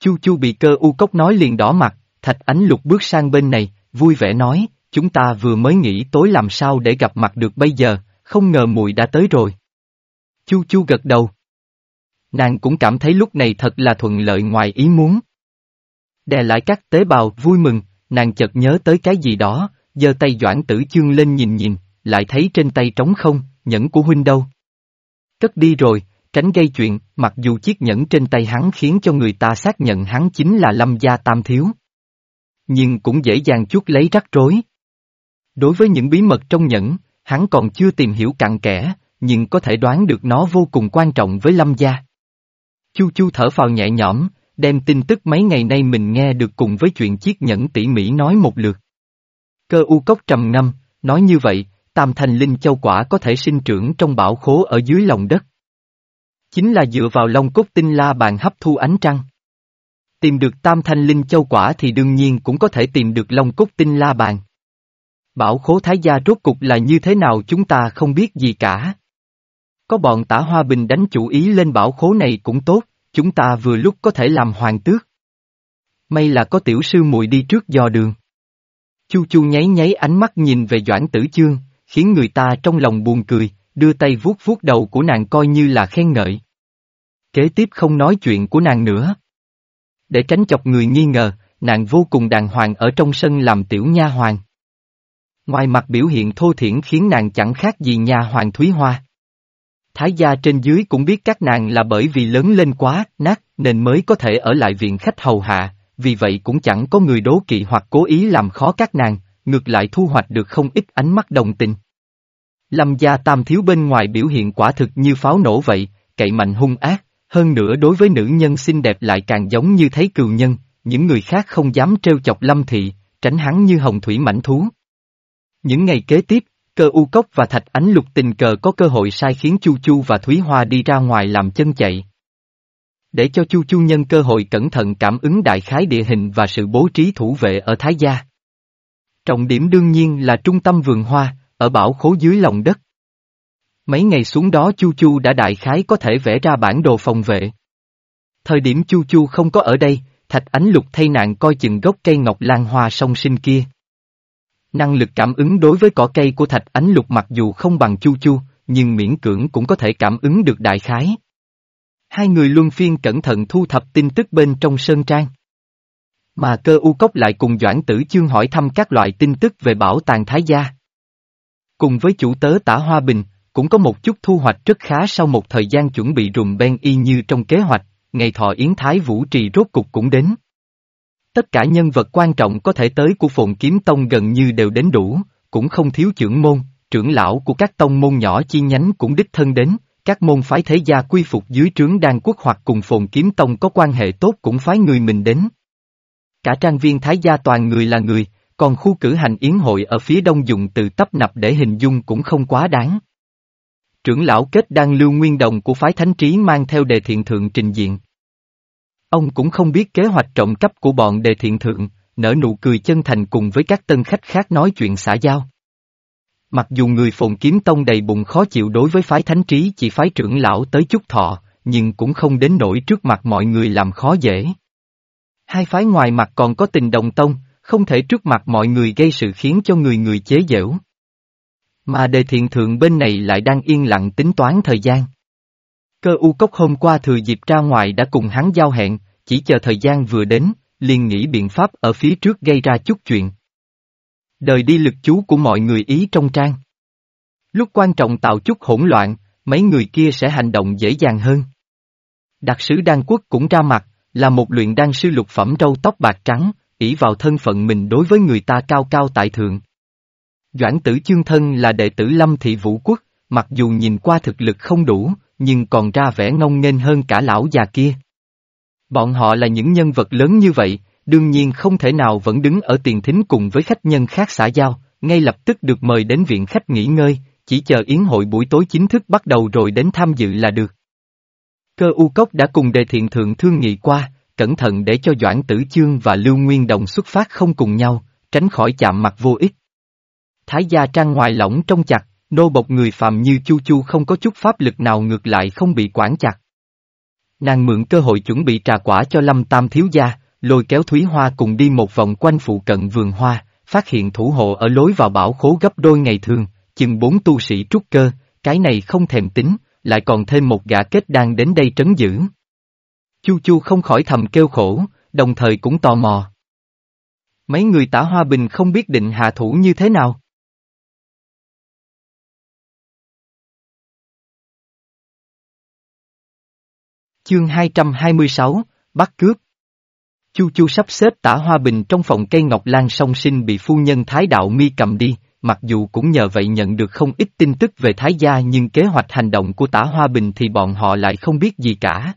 A: Chu Chu bị cơ u cốc nói liền đỏ mặt, thạch ánh lục bước sang bên này, vui vẻ nói, chúng ta vừa mới nghĩ tối làm sao để gặp mặt được bây giờ, không ngờ muội đã tới rồi. Chu Chu gật đầu. Nàng cũng cảm thấy lúc này thật là thuận lợi ngoài ý muốn. Đè lại các tế bào vui mừng, nàng chợt nhớ tới cái gì đó, giơ tay Doãn Tử Chương lên nhìn nhìn, lại thấy trên tay trống không, nhẫn của huynh đâu. Cất đi rồi, tránh gây chuyện, mặc dù chiếc nhẫn trên tay hắn khiến cho người ta xác nhận hắn chính là Lâm Gia Tam Thiếu. Nhưng cũng dễ dàng chút lấy rắc rối. Đối với những bí mật trong nhẫn, hắn còn chưa tìm hiểu cặn kẽ, nhưng có thể đoán được nó vô cùng quan trọng với Lâm Gia. Chu Chu thở phào nhẹ nhõm, đem tin tức mấy ngày nay mình nghe được cùng với chuyện chiếc nhẫn tỉ mỉ nói một lượt. Cơ u cốc trầm ngâm, nói như vậy, tam thành linh châu quả có thể sinh trưởng trong bảo khố ở dưới lòng đất. Chính là dựa vào long cốt tinh la bàn hấp thu ánh trăng. Tìm được tam thanh linh châu quả thì đương nhiên cũng có thể tìm được long cốt tinh la bàn. Bảo khố thái gia rốt cục là như thế nào chúng ta không biết gì cả. Có bọn tả hoa bình đánh chủ ý lên bảo khố này cũng tốt, chúng ta vừa lúc có thể làm hoàng tước. May là có tiểu sư muội đi trước dò đường. Chu chu nháy nháy ánh mắt nhìn về Doãn Tử Chương, khiến người ta trong lòng buồn cười, đưa tay vuốt vuốt đầu của nàng coi như là khen ngợi. Kế tiếp không nói chuyện của nàng nữa. Để tránh chọc người nghi ngờ, nàng vô cùng đàng hoàng ở trong sân làm tiểu nha hoàng. Ngoài mặt biểu hiện thô thiển khiến nàng chẳng khác gì nhà hoàng Thúy Hoa. Thái gia trên dưới cũng biết các nàng là bởi vì lớn lên quá, nát, nên mới có thể ở lại viện khách hầu hạ, vì vậy cũng chẳng có người đố kỵ hoặc cố ý làm khó các nàng, ngược lại thu hoạch được không ít ánh mắt đồng tình. Lâm gia tam thiếu bên ngoài biểu hiện quả thực như pháo nổ vậy, cậy mạnh hung ác, hơn nữa đối với nữ nhân xinh đẹp lại càng giống như thấy cừu nhân, những người khác không dám trêu chọc Lâm thị, tránh hắn như hồng thủy mảnh thú. Những ngày kế tiếp, cơ u cốc và thạch ánh lục tình cờ có cơ hội sai khiến Chu Chu và Thúy Hoa đi ra ngoài làm chân chạy. Để cho Chu Chu nhân cơ hội cẩn thận cảm ứng đại khái địa hình và sự bố trí thủ vệ ở Thái Gia. Trọng điểm đương nhiên là trung tâm vườn hoa, ở bảo khố dưới lòng đất. Mấy ngày xuống đó Chu Chu đã đại khái có thể vẽ ra bản đồ phòng vệ. Thời điểm Chu Chu không có ở đây, Thạch Ánh Lục thay nạn coi chừng gốc cây ngọc lan hoa song sinh kia. Năng lực cảm ứng đối với cỏ cây của thạch ánh lục mặc dù không bằng chu chu, nhưng miễn cưỡng cũng có thể cảm ứng được đại khái. Hai người luân phiên cẩn thận thu thập tin tức bên trong sơn trang. Mà cơ u cốc lại cùng Doãn Tử Chương hỏi thăm các loại tin tức về bảo tàng Thái Gia. Cùng với chủ tớ tả Hoa Bình, cũng có một chút thu hoạch rất khá sau một thời gian chuẩn bị rùm ben y như trong kế hoạch, ngày thọ Yến Thái Vũ Trì rốt cục cũng đến. Tất cả nhân vật quan trọng có thể tới của Phồn Kiếm Tông gần như đều đến đủ, cũng không thiếu trưởng môn, trưởng lão của các tông môn nhỏ chi nhánh cũng đích thân đến, các môn phái thế gia quy phục dưới trướng đan quốc hoặc cùng Phồn Kiếm Tông có quan hệ tốt cũng phái người mình đến. Cả trang viên thái gia toàn người là người, còn khu cử hành yến hội ở phía đông dùng từ tấp nập để hình dung cũng không quá đáng. Trưởng lão kết đan lưu nguyên đồng của phái thánh trí mang theo đề thiện thượng trình diện. Ông cũng không biết kế hoạch trộm cắp của bọn đề thiện thượng, nở nụ cười chân thành cùng với các tân khách khác nói chuyện xã giao. Mặc dù người phồn kiếm tông đầy bụng khó chịu đối với phái thánh trí chỉ phái trưởng lão tới chút thọ, nhưng cũng không đến nỗi trước mặt mọi người làm khó dễ. Hai phái ngoài mặt còn có tình đồng tông, không thể trước mặt mọi người gây sự khiến cho người người chế giễu. Mà đề thiện thượng bên này lại đang yên lặng tính toán thời gian. Cơ u cốc hôm qua thừa dịp ra ngoài đã cùng hắn giao hẹn, chỉ chờ thời gian vừa đến, liền nghĩ biện pháp ở phía trước gây ra chút chuyện. Đời đi lực chú của mọi người ý trong trang. Lúc quan trọng tạo chút hỗn loạn, mấy người kia sẽ hành động dễ dàng hơn. Đặc sứ Đan Quốc cũng ra mặt, là một luyện đan sư lục phẩm râu tóc bạc trắng, ỷ vào thân phận mình đối với người ta cao cao tại thượng. Doãn tử chương thân là đệ tử Lâm Thị Vũ Quốc, mặc dù nhìn qua thực lực không đủ, nhưng còn ra vẻ ngông nghênh hơn cả lão già kia. Bọn họ là những nhân vật lớn như vậy, đương nhiên không thể nào vẫn đứng ở tiền thính cùng với khách nhân khác xã giao, ngay lập tức được mời đến viện khách nghỉ ngơi, chỉ chờ yến hội buổi tối chính thức bắt đầu rồi đến tham dự là được. Cơ u cốc đã cùng đề thiện thượng thương nghị qua, cẩn thận để cho Doãn Tử Chương và Lưu Nguyên Đồng xuất phát không cùng nhau, tránh khỏi chạm mặt vô ích. Thái gia trang ngoài lỏng trong chặt, nô bộc người phàm như Chu Chu không có chút pháp lực nào ngược lại không bị quản chặt. Nàng mượn cơ hội chuẩn bị trà quả cho Lâm Tam thiếu gia, lôi kéo Thúy Hoa cùng đi một vòng quanh phụ cận vườn hoa, phát hiện thủ hộ ở lối vào bảo khố gấp đôi ngày thường, chừng bốn tu sĩ trúc cơ, cái này không thèm tính, lại còn thêm một gã kết đang đến đây trấn giữ. Chu Chu không khỏi thầm kêu khổ, đồng thời cũng tò mò. Mấy người tả hoa bình không biết định hạ thủ như thế nào. Chương 226, bắt cướp. Chu Chu sắp xếp tả hoa bình trong phòng cây ngọc lan song sinh bị phu nhân Thái Đạo Mi cầm đi, mặc dù cũng nhờ vậy nhận được không ít tin tức về Thái gia nhưng kế hoạch hành động của tả hoa bình thì bọn họ lại không biết gì cả.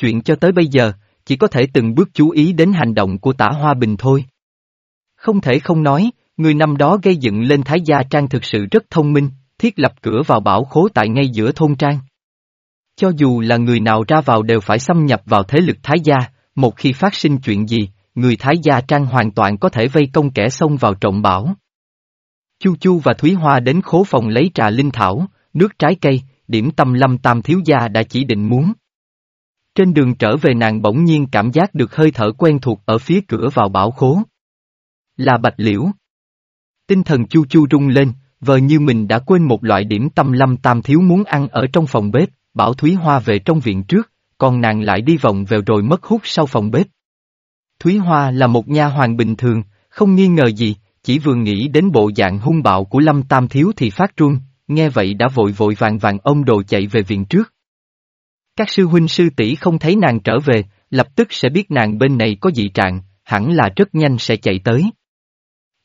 A: Chuyện cho tới bây giờ, chỉ có thể từng bước chú ý đến hành động của tả hoa bình thôi. Không thể không nói, người năm đó gây dựng lên Thái gia trang thực sự rất thông minh, thiết lập cửa vào bảo khố tại ngay giữa thôn trang. Cho dù là người nào ra vào đều phải xâm nhập vào thế lực Thái gia, một khi phát sinh chuyện gì, người Thái gia trang hoàn toàn có thể vây công kẻ xông vào trọng bảo. Chu Chu và Thúy Hoa đến khố phòng lấy trà linh thảo, nước trái cây, điểm tâm lâm tam thiếu gia đã chỉ định muốn. Trên đường trở về nàng bỗng nhiên cảm giác được hơi thở quen thuộc ở phía cửa vào bảo khố. Là bạch liễu. Tinh thần Chu Chu rung lên, vờ như mình đã quên một loại điểm tâm lâm tam thiếu muốn ăn ở trong phòng bếp, bảo Thúy Hoa về trong viện trước, còn nàng lại đi vòng vèo rồi mất hút sau phòng bếp. Thúy Hoa là một nha hoàng bình thường, không nghi ngờ gì, chỉ vừa nghĩ đến bộ dạng hung bạo của Lâm Tam Thiếu thì phát run, nghe vậy đã vội vội vàng vàng ông đồ chạy về viện trước. Các sư huynh sư tỷ không thấy nàng trở về, lập tức sẽ biết nàng bên này có dị trạng, hẳn là rất nhanh sẽ chạy tới.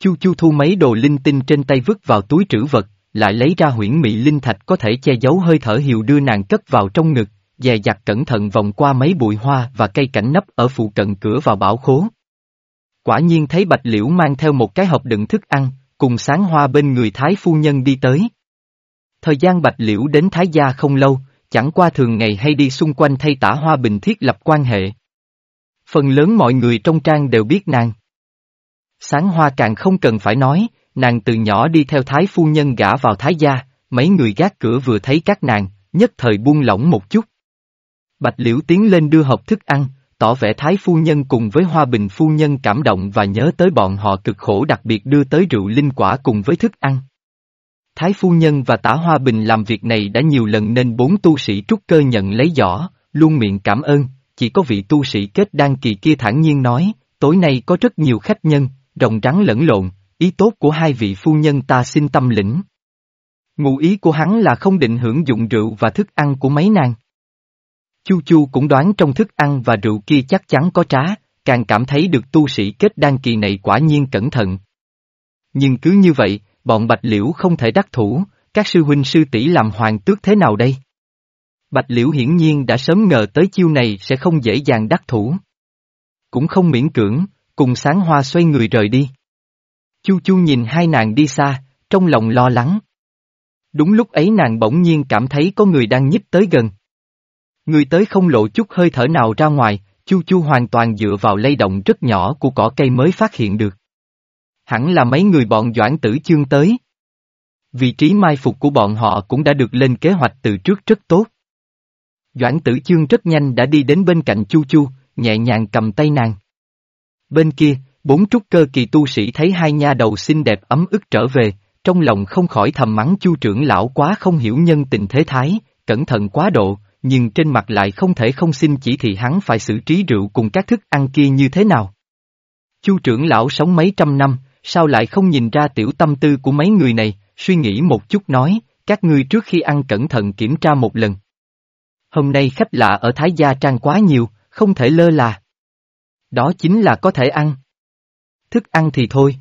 A: Chu Chu thu mấy đồ linh tinh trên tay vứt vào túi trữ vật, lại lấy ra huyễn mị linh thạch có thể che giấu hơi thở hiệu đưa nàng cất vào trong ngực, dè dặt cẩn thận vòng qua mấy bụi hoa và cây cảnh nấp ở phụ cận cửa vào bảo khố. Quả nhiên thấy bạch liễu mang theo một cái hộp đựng thức ăn, cùng sáng hoa bên người Thái phu nhân đi tới. Thời gian bạch liễu đến Thái gia không lâu, chẳng qua thường ngày hay đi xung quanh thay tả hoa bình thiết lập quan hệ. Phần lớn mọi người trong trang đều biết nàng. Sáng hoa càng không cần phải nói, nàng từ nhỏ đi theo thái phu nhân gả vào thái gia, mấy người gác cửa vừa thấy các nàng, nhất thời buông lỏng một chút. Bạch liễu tiến lên đưa hộp thức ăn, tỏ vẻ Thái Phu Nhân cùng với Hoa Bình Phu Nhân cảm động và nhớ tới bọn họ cực khổ đặc biệt đưa tới rượu linh quả cùng với thức ăn. Thái Phu Nhân và Tả Hoa Bình làm việc này đã nhiều lần nên bốn tu sĩ trúc cơ nhận lấy giỏ, luôn miệng cảm ơn, chỉ có vị tu sĩ kết đan kỳ kia thản nhiên nói, tối nay có rất nhiều khách nhân, rồng rắn lẫn lộn, ý tốt của hai vị phu nhân ta xin tâm lĩnh. Ngụ ý của hắn là không định hưởng dụng rượu và thức ăn của mấy nàng. Chu Chu cũng đoán trong thức ăn và rượu kia chắc chắn có trá, càng cảm thấy được tu sĩ kết đan kỳ này quả nhiên cẩn thận. Nhưng cứ như vậy, bọn Bạch Liễu không thể đắc thủ, các sư huynh sư tỷ làm hoàng tước thế nào đây? Bạch Liễu hiển nhiên đã sớm ngờ tới chiêu này sẽ không dễ dàng đắc thủ. Cũng không miễn cưỡng, cùng sáng hoa xoay người rời đi. Chu Chu nhìn hai nàng đi xa, trong lòng lo lắng. Đúng lúc ấy nàng bỗng nhiên cảm thấy có người đang nhích tới gần. Người tới không lộ chút hơi thở nào ra ngoài, Chu Chu hoàn toàn dựa vào lay động rất nhỏ của cỏ cây mới phát hiện được. Hẳn là mấy người bọn Doãn Tử Chương tới. Vị trí mai phục của bọn họ cũng đã được lên kế hoạch từ trước rất tốt. Doãn Tử Chương rất nhanh đã đi đến bên cạnh Chu Chu, nhẹ nhàng cầm tay nàng. Bên kia, bốn trúc cơ kỳ tu sĩ thấy hai nha đầu xinh đẹp ấm ức trở về, trong lòng không khỏi thầm mắng chu trưởng lão quá không hiểu nhân tình thế thái, cẩn thận quá độ, nhưng trên mặt lại không thể không xin chỉ thị hắn phải xử trí rượu cùng các thức ăn kia như thế nào. Chu trưởng lão sống mấy trăm năm, sao lại không nhìn ra tiểu tâm tư của mấy người này, suy nghĩ một chút nói, các ngươi trước khi ăn cẩn thận kiểm tra một lần. Hôm nay khách lạ ở Thái Gia Trang quá nhiều, không thể lơ là. Đó chính là có thể ăn. Thức ăn thì thôi.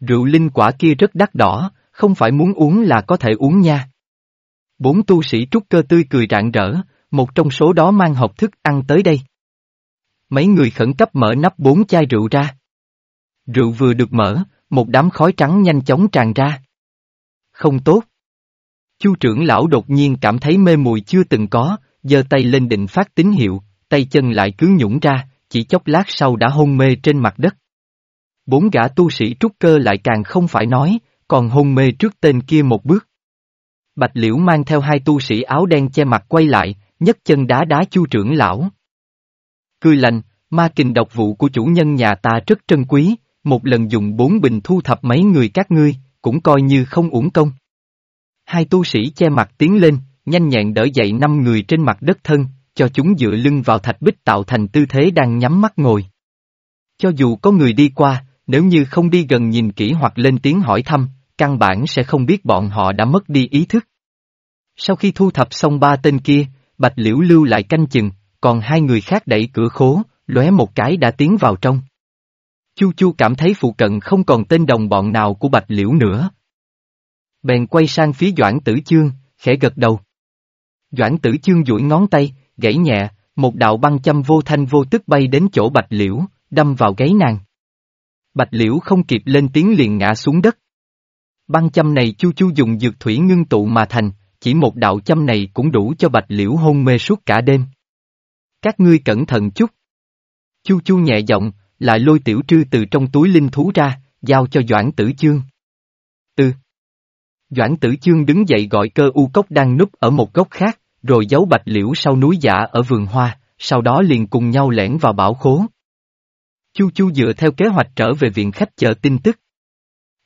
A: Rượu linh quả kia rất đắt đỏ, không phải muốn uống là có thể uống nha. Bốn tu sĩ trúc cơ tươi cười rạng rỡ, một trong số đó mang hộp thức ăn tới đây. Mấy người khẩn cấp mở nắp bốn chai rượu ra. Rượu vừa được mở, một đám khói trắng nhanh chóng tràn ra. Không tốt. Chu trưởng lão đột nhiên cảm thấy mê mùi chưa từng có, giơ tay lên định phát tín hiệu, tay chân lại cứ nhũng ra, chỉ chốc lát sau đã hôn mê trên mặt đất. Bốn gã tu sĩ trúc cơ lại càng không phải nói, còn hôn mê trước tên kia một bước. Bạch Liễu mang theo hai tu sĩ áo đen che mặt quay lại, nhấc chân đá đá chu trưởng lão. Cười lành, ma kình độc vụ của chủ nhân nhà ta rất trân quý, một lần dùng bốn bình thu thập mấy người các ngươi, cũng coi như không uổng công. Hai tu sĩ che mặt tiến lên, nhanh nhẹn đỡ dậy năm người trên mặt đất thân, cho chúng dựa lưng vào thạch bích tạo thành tư thế đang nhắm mắt ngồi. Cho dù có người đi qua, nếu như không đi gần nhìn kỹ hoặc lên tiếng hỏi thăm, căn bản sẽ không biết bọn họ đã mất đi ý thức. Sau khi thu thập xong ba tên kia, Bạch Liễu lưu lại canh chừng, còn hai người khác đẩy cửa khố, lóe một cái đã tiến vào trong. Chu Chu cảm thấy phụ cận không còn tên đồng bọn nào của Bạch Liễu nữa. Bèn quay sang phía Doãn Tử Chương, khẽ gật đầu. Doãn Tử Chương duỗi ngón tay, gãy nhẹ, một đạo băng châm vô thanh vô tức bay đến chỗ Bạch Liễu, đâm vào gáy nàng. Bạch Liễu không kịp lên tiếng liền ngã xuống đất. Băng châm này Chu Chu dùng dược thủy ngưng tụ mà thành, chỉ một đạo châm này cũng đủ cho Bạch Liễu hôn mê suốt cả đêm. Các ngươi cẩn thận chút. Chu Chu nhẹ giọng, lại lôi tiểu trư từ trong túi linh thú ra, giao cho Doãn Tử Chương. Tư. Doãn Tử Chương đứng dậy gọi cơ u cốc đang núp ở một góc khác, rồi giấu bạch liễu sau núi giả ở vườn hoa, sau đó liền cùng nhau lẻn vào bảo khố. Chu Chu dựa theo kế hoạch trở về viện khách chờ tin tức.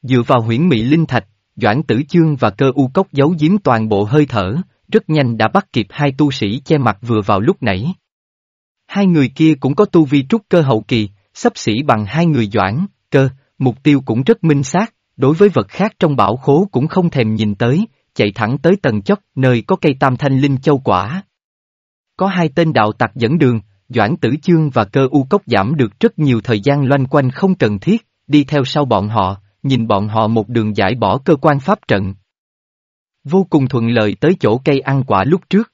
A: Dựa vào huyễn Mị linh thạch, Doãn Tử Chương và cơ u cốc giấu giếm toàn bộ hơi thở, rất nhanh đã bắt kịp hai tu sĩ che mặt vừa vào lúc nãy. Hai người kia cũng có tu vi trúc cơ hậu kỳ, sắp xỉ bằng hai người Doãn, cơ, mục tiêu cũng rất minh xác, đối với vật khác trong bảo khố cũng không thèm nhìn tới, chạy thẳng tới tầng chót, nơi có cây tam thanh linh châu quả. Có hai tên đạo tặc dẫn đường, Doãn Tử Chương và cơ u cốc giảm được rất nhiều thời gian loanh quanh không cần thiết, đi theo sau bọn họ, nhìn bọn họ một đường giải bỏ cơ quan pháp trận. Vô cùng thuận lợi tới chỗ cây ăn quả lúc trước.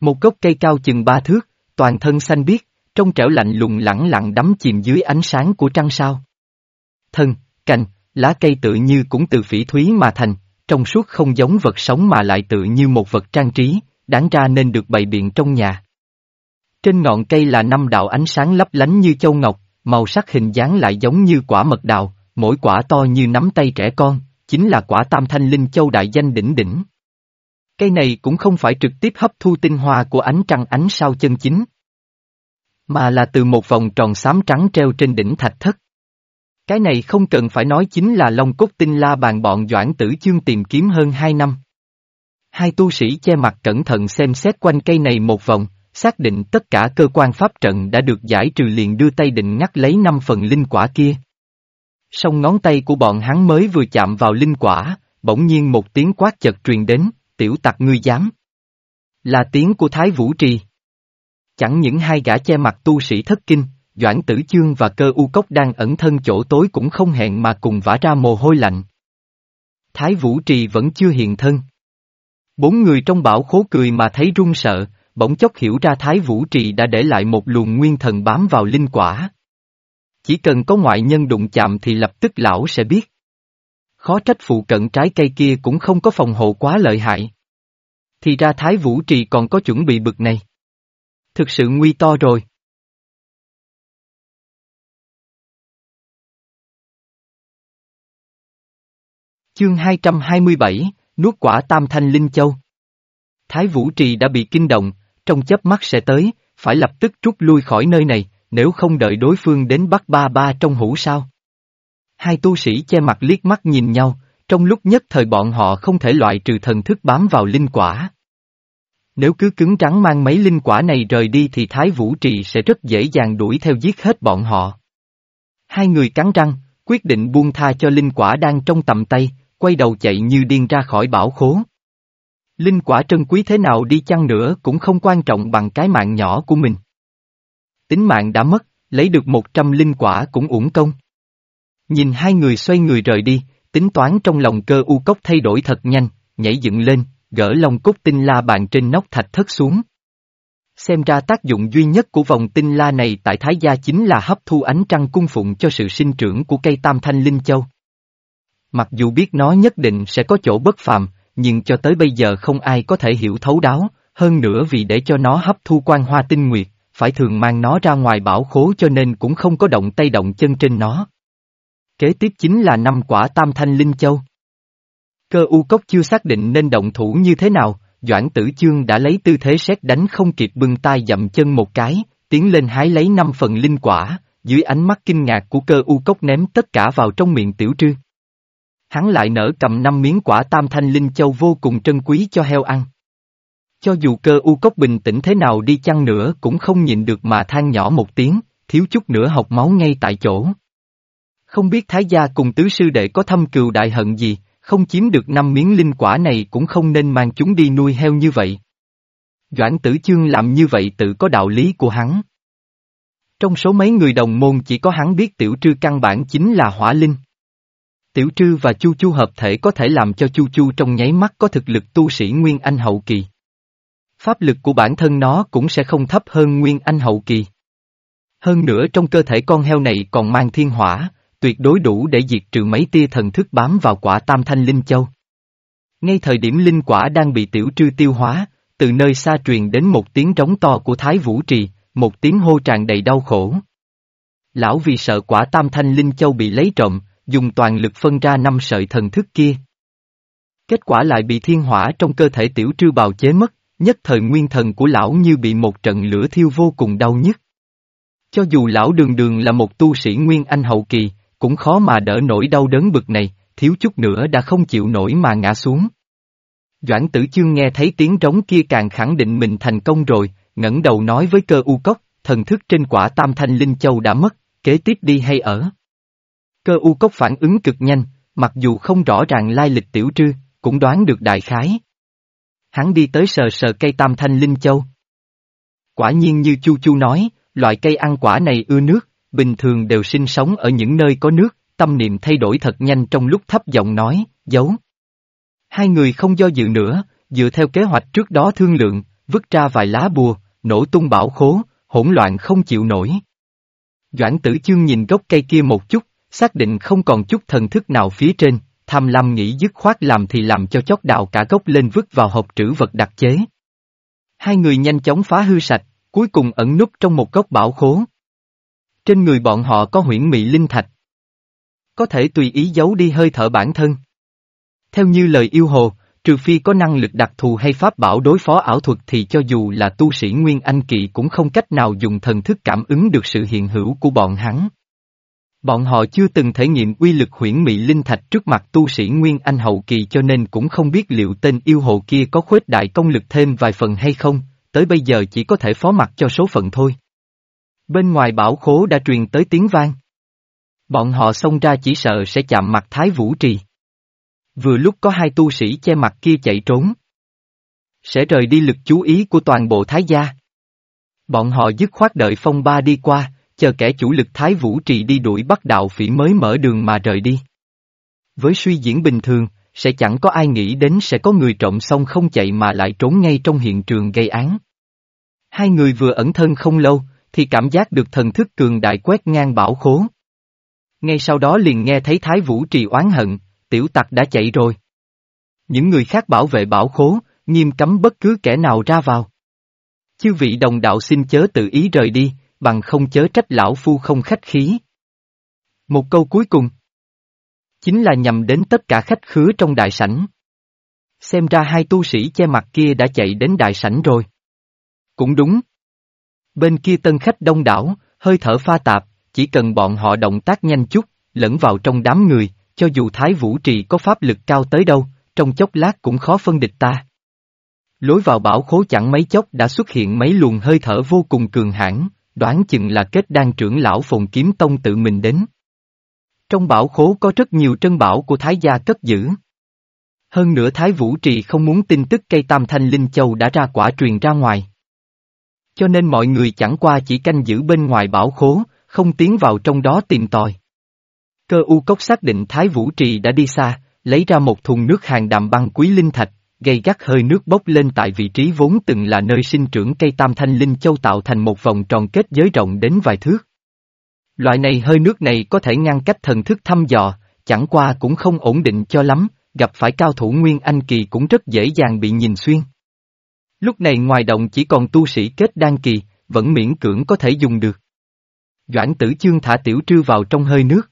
A: Một gốc cây cao chừng ba thước, toàn thân xanh biếc, trong trẻo lạnh lùng lẳng lặng đắm chìm dưới ánh sáng của trăng sao. Thân, cành, lá cây tự như cũng từ phỉ thúy mà thành, trong suốt không giống vật sống mà lại tự như một vật trang trí, đáng ra nên được bày biện trong nhà. Trên ngọn cây là năm đạo ánh sáng lấp lánh như châu ngọc, màu sắc hình dáng lại giống như quả mật đào, mỗi quả to như nắm tay trẻ con, chính là quả tam thanh linh châu đại danh đỉnh đỉnh. Cây này cũng không phải trực tiếp hấp thu tinh hoa của ánh trăng ánh sao chân chính. Mà là từ một vòng tròn xám trắng treo trên đỉnh thạch thất. Cái này không cần phải nói chính là Long Cốt Tinh La bàn bọn Doãn Tử Chương tìm kiếm hơn hai năm. Hai tu sĩ che mặt cẩn thận xem xét quanh cây này một vòng, xác định tất cả cơ quan pháp trận đã được giải trừ liền đưa tay định ngắt lấy năm phần linh quả kia. Song ngón tay của bọn hắn mới vừa chạm vào linh quả, bỗng nhiên một tiếng quát chợt truyền đến, tiểu tặc ngươi dám. Là tiếng của Thái Vũ Trì. Chẳng những hai gã che mặt tu sĩ thất kinh, Doãn Tử Chương và cơ u cốc đang ẩn thân chỗ tối cũng không hẹn mà cùng vã ra mồ hôi lạnh. Thái Vũ Trì vẫn chưa hiện thân. Bốn người trong bảo khố cười mà thấy run sợ, bỗng chốc hiểu ra Thái Vũ Trì đã để lại một luồng nguyên thần bám vào linh quả. Chỉ cần có ngoại nhân đụng chạm thì lập tức lão sẽ biết. Khó trách phụ cận trái cây kia cũng không có phòng hộ quá lợi hại. Thì ra Thái Vũ Trì còn có chuẩn bị bực này. Thực sự nguy to rồi. Chương 227, nuốt quả tam thanh linh châu. Thái Vũ Trì đã bị kinh động, trong chớp mắt sẽ tới, phải lập tức rút lui khỏi nơi này, nếu không đợi đối phương đến bắt ba ba trong hũ sao. Hai tu sĩ che mặt liếc mắt nhìn nhau, trong lúc nhất thời bọn họ không thể loại trừ thần thức bám vào linh quả. Nếu cứ cứng trắng mang mấy linh quả này rời đi thì Thái Vũ Trì sẽ rất dễ dàng đuổi theo giết hết bọn họ. Hai người cắn răng, quyết định buông tha cho linh quả đang trong tầm tay, quay đầu chạy như điên ra khỏi bảo khố. Linh quả trân quý thế nào đi chăng nữa cũng không quan trọng bằng cái mạng nhỏ của mình. Tính mạng đã mất, lấy được một trăm linh quả cũng uổng công. Nhìn hai người xoay người rời đi, tính toán trong lòng cơ u cốc thay đổi thật nhanh, nhảy dựng lên, gỡ lòng cốt tinh la bàn trên nóc thạch thất xuống. Xem ra tác dụng duy nhất của vòng tinh la này tại Thái Gia chính là hấp thu ánh trăng cung phụng cho sự sinh trưởng của cây tam thanh linh châu. Mặc dù biết nó nhất định sẽ có chỗ bất phàm, nhưng cho tới bây giờ không ai có thể hiểu thấu đáo, hơn nữa vì để cho nó hấp thu quan hoa tinh nguyệt, phải thường mang nó ra ngoài bảo khố cho nên cũng không có động tay động chân trên nó. Kế tiếp chính là năm quả tam thanh linh châu. Cơ u cốc chưa xác định nên động thủ như thế nào, Doãn tử chương đã lấy tư thế xét đánh không kịp bưng tay dậm chân một cái, tiến lên hái lấy năm phần linh quả, dưới ánh mắt kinh ngạc của cơ u cốc ném tất cả vào trong miệng tiểu trư. Hắn lại nở cầm năm miếng quả tam thanh linh châu vô cùng trân quý cho heo ăn. Cho dù cơ u cốc bình tĩnh thế nào đi chăng nữa cũng không nhịn được mà than nhỏ một tiếng, thiếu chút nữa học máu ngay tại chỗ. Không biết Thái gia cùng tứ sư đệ có thâm cừu đại hận gì, không chiếm được năm miếng linh quả này cũng không nên mang chúng đi nuôi heo như vậy. Doãn tử chương làm như vậy tự có đạo lý của hắn. Trong số mấy người đồng môn chỉ có hắn biết tiểu trư căn bản chính là hỏa linh. Tiểu trư và chu chu hợp thể có thể làm cho chu chu trong nháy mắt có thực lực tu sĩ Nguyên Anh hậu kỳ. Pháp lực của bản thân nó cũng sẽ không thấp hơn Nguyên Anh hậu kỳ. Hơn nữa trong cơ thể con heo này còn mang thiên hỏa, tuyệt đối đủ để diệt trừ mấy tia thần thức bám vào quả tam thanh linh châu. Ngay thời điểm linh quả đang bị tiểu trư tiêu hóa, từ nơi xa truyền đến một tiếng trống to của Thái Vũ Trì, một tiếng hô tràn đầy đau khổ. Lão vì sợ quả tam thanh linh châu bị lấy trộm, dùng toàn lực phân ra năm sợi thần thức kia. Kết quả lại bị thiên hỏa trong cơ thể tiểu trư bào chế mất, nhất thời nguyên thần của lão như bị một trận lửa thiêu vô cùng đau nhức. Cho dù lão đường đường là một tu sĩ nguyên anh hậu kỳ, cũng khó mà đỡ nổi đau đớn bực này, thiếu chút nữa đã không chịu nổi mà ngã xuống. Doãn tử chương nghe thấy tiếng trống kia càng khẳng định mình thành công rồi, ngẩng đầu nói với cơ u cốc, thần thức trên quả tam thanh linh châu đã mất, kế tiếp đi hay ở. Cơ u cốc phản ứng cực nhanh, mặc dù không rõ ràng lai lịch tiểu trư, cũng đoán được đại khái. Hắn đi tới sờ sờ cây tam thanh linh châu. Quả nhiên như Chu Chu nói, loại cây ăn quả này ưa nước, bình thường đều sinh sống ở những nơi có nước, tâm niệm thay đổi thật nhanh trong lúc thấp giọng nói, giấu. Hai người không do dự nữa, dựa theo kế hoạch trước đó thương lượng, vứt ra vài lá bùa, nổ tung bảo khố, hỗn loạn không chịu nổi. Doãn tử chương nhìn gốc cây kia một chút, xác định không còn chút thần thức nào phía trên, tham lam nghĩ dứt khoát làm thì làm cho chót đạo cả gốc lên vứt vào hộp trữ vật đặc chế. Hai người nhanh chóng phá hư sạch, cuối cùng ẩn núp trong một góc bảo khố. Trên người bọn họ có huyễn mị linh thạch. Có thể tùy ý giấu đi hơi thở bản thân. Theo như lời yêu hồ, Trừ phi có năng lực đặc thù hay pháp bảo đối phó ảo thuật thì cho dù là tu sĩ Nguyên Anh Kỵ cũng không cách nào dùng thần thức cảm ứng được sự hiện hữu của bọn hắn. Bọn họ chưa từng thể nghiệm uy lực huyễn mị linh thạch trước mặt tu sĩ Nguyên Anh hậu kỳ cho nên cũng không biết liệu tên yêu hồ kia có khuếch đại công lực thêm vài phần hay không, tới bây giờ chỉ có thể phó mặc cho số phận thôi. Bên ngoài bảo khố đã truyền tới tiếng vang. Bọn họ xông ra chỉ sợ sẽ chạm mặt Thái Vũ Trì. Vừa lúc có hai tu sĩ che mặt kia chạy trốn. Sẽ rời đi lực chú ý của toàn bộ Thái gia. Bọn họ dứt khoát đợi phong ba đi qua, chờ kẻ chủ lực Thái Vũ Trì đi đuổi bắt đạo phỉ mới mở đường mà rời đi. Với suy diễn bình thường, sẽ chẳng có ai nghĩ đến sẽ có người trộm xong không chạy mà lại trốn ngay trong hiện trường gây án. Hai người vừa ẩn thân không lâu, thì cảm giác được thần thức cường đại quét ngang bảo khố. Ngay sau đó liền nghe thấy Thái Vũ Trì oán hận, tiểu tặc đã chạy rồi. Những người khác bảo vệ bảo khố, nghiêm cấm bất cứ kẻ nào ra vào. Chư vị đồng đạo xin chớ tự ý rời đi, bằng không chớ trách lão phu không khách khí. Một câu cuối cùng. Chính là nhằm đến tất cả khách khứa trong đại sảnh. Xem ra hai tu sĩ che mặt kia đã chạy đến đại sảnh rồi. Cũng đúng. Bên kia tân khách đông đảo, hơi thở pha tạp, chỉ cần bọn họ động tác nhanh chút, lẫn vào trong đám người, cho dù Thái Vũ Trì có pháp lực cao tới đâu, trong chốc lát cũng khó phân địch ta. Lối vào bảo khố chẳng mấy chốc đã xuất hiện mấy luồng hơi thở vô cùng cường hãn, đoán chừng là kết đan trưởng lão phồn kiếm tông tự mình đến. Trong bảo khố có rất nhiều trân bảo của Thái gia cất giữ. Hơn nữa Thái Vũ Trì không muốn tin tức cây tam thanh linh châu đã ra quả truyền ra ngoài. Cho nên mọi người chẳng qua chỉ canh giữ bên ngoài bảo khố, không tiến vào trong đó tìm tòi. Cơ u cốc xác định Thái Vũ Trì đã đi xa, lấy ra một thùng nước hàng đạm băng quý linh thạch, gây gắt hơi nước bốc lên tại vị trí vốn từng là nơi sinh trưởng cây tam thanh linh châu tạo thành một vòng tròn kết giới rộng đến vài thước. Loại này hơi nước này có thể ngăn cách thần thức thăm dò, chẳng qua cũng không ổn định cho lắm, gặp phải cao thủ Nguyên Anh Kỳ cũng rất dễ dàng bị nhìn xuyên. Lúc này ngoài động chỉ còn tu sĩ kết đan kỳ, vẫn miễn cưỡng có thể dùng được. Doãn tử chương thả tiểu trư vào trong hơi nước.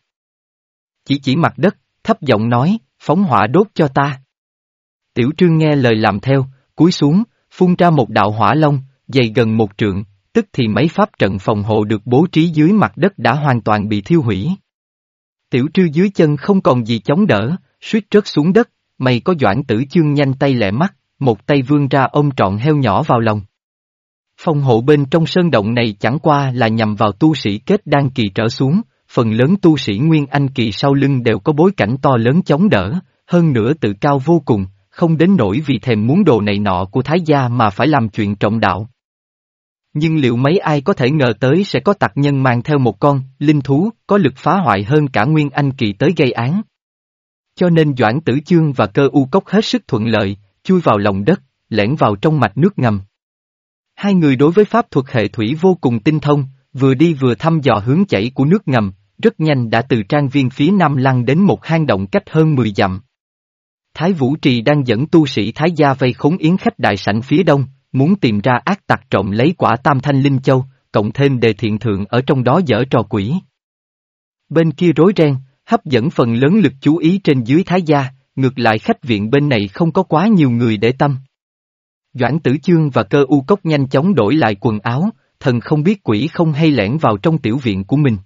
A: Chỉ chỉ mặt đất, thấp giọng nói, phóng hỏa đốt cho ta. Tiểu trương nghe lời làm theo, cúi xuống, phun ra một đạo hỏa long, dày gần một trượng, tức thì mấy pháp trận phòng hộ được bố trí dưới mặt đất đã hoàn toàn bị thiêu hủy. Tiểu trư dưới chân không còn gì chống đỡ, suýt rớt xuống đất, mày có doãn tử chương nhanh tay lẹ mắt, một tay vươn ra ôm trọn heo nhỏ vào lòng. Phòng hộ bên trong sơn động này chẳng qua là nhằm vào tu sĩ kết đan kỳ trở xuống, phần lớn tu sĩ Nguyên Anh kỳ sau lưng đều có bối cảnh to lớn chống đỡ, hơn nữa tự cao vô cùng, không đến nỗi vì thèm muốn đồ này nọ của Thái gia mà phải làm chuyện trọng đạo. Nhưng liệu mấy ai có thể ngờ tới sẽ có tặc nhân mang theo một con, linh thú, có lực phá hoại hơn cả Nguyên Anh kỳ tới gây án? Cho nên Doãn Tử Chương và cơ u cốc hết sức thuận lợi, chui vào lòng đất, lẻn vào trong mạch nước ngầm. Hai người đối với pháp thuật hệ thủy vô cùng tinh thông, vừa đi vừa thăm dò hướng chảy của nước ngầm, rất nhanh đã từ trang viên phía nam lăn đến một hang động cách hơn 10 dặm. Thái Vũ Trì đang dẫn tu sĩ Thái gia vây khốn yến khách đại sảnh phía đông, muốn tìm ra ác tặc trộm lấy quả tam thanh linh châu, cộng thêm đề thiện thượng ở trong đó dở trò quỷ. Bên kia rối ren, hấp dẫn phần lớn lực chú ý trên dưới Thái gia, ngược lại khách viện bên này không có quá nhiều người để tâm. Doãn tử chương và cơ u cốc nhanh chóng đổi lại quần áo, thần không biết quỷ không hay lẻn vào trong tiểu viện của mình.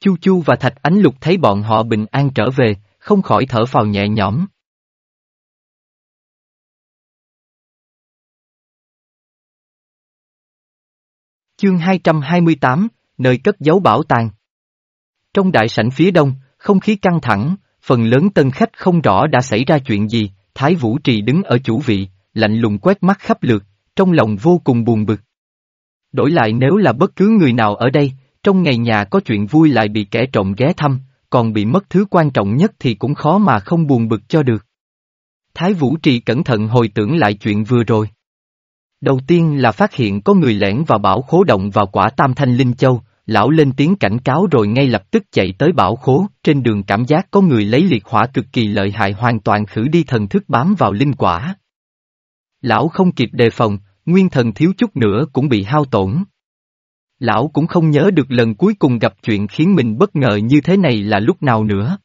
A: Chu Chu và Thạch Ánh Lục thấy bọn họ bình an trở về, không khỏi thở phào nhẹ nhõm. Chương 228, nơi cất giấu bảo tàng. Trong đại sảnh phía đông, không khí căng thẳng, phần lớn tân khách không rõ đã xảy ra chuyện gì, Thái Vũ Trì đứng ở chủ vị, lạnh lùng quét mắt khắp lượt, trong lòng vô cùng buồn bực. Đổi lại nếu là bất cứ người nào ở đây, trong ngày nhà có chuyện vui lại bị kẻ trộm ghé thăm, còn bị mất thứ quan trọng nhất thì cũng khó mà không buồn bực cho được. Thái Vũ Trì cẩn thận hồi tưởng lại chuyện vừa rồi. Đầu tiên là phát hiện có người lẻn vào bảo khố động vào quả tam thanh linh châu, lão lên tiếng cảnh cáo rồi ngay lập tức chạy tới bảo khố, trên đường cảm giác có người lấy liệt hỏa cực kỳ lợi hại hoàn toàn khử đi thần thức bám vào linh quả. Lão không kịp đề phòng, nguyên thần thiếu chút nữa cũng bị hao tổn. Lão cũng không nhớ được lần cuối cùng gặp chuyện khiến mình bất ngờ như thế này là lúc nào nữa.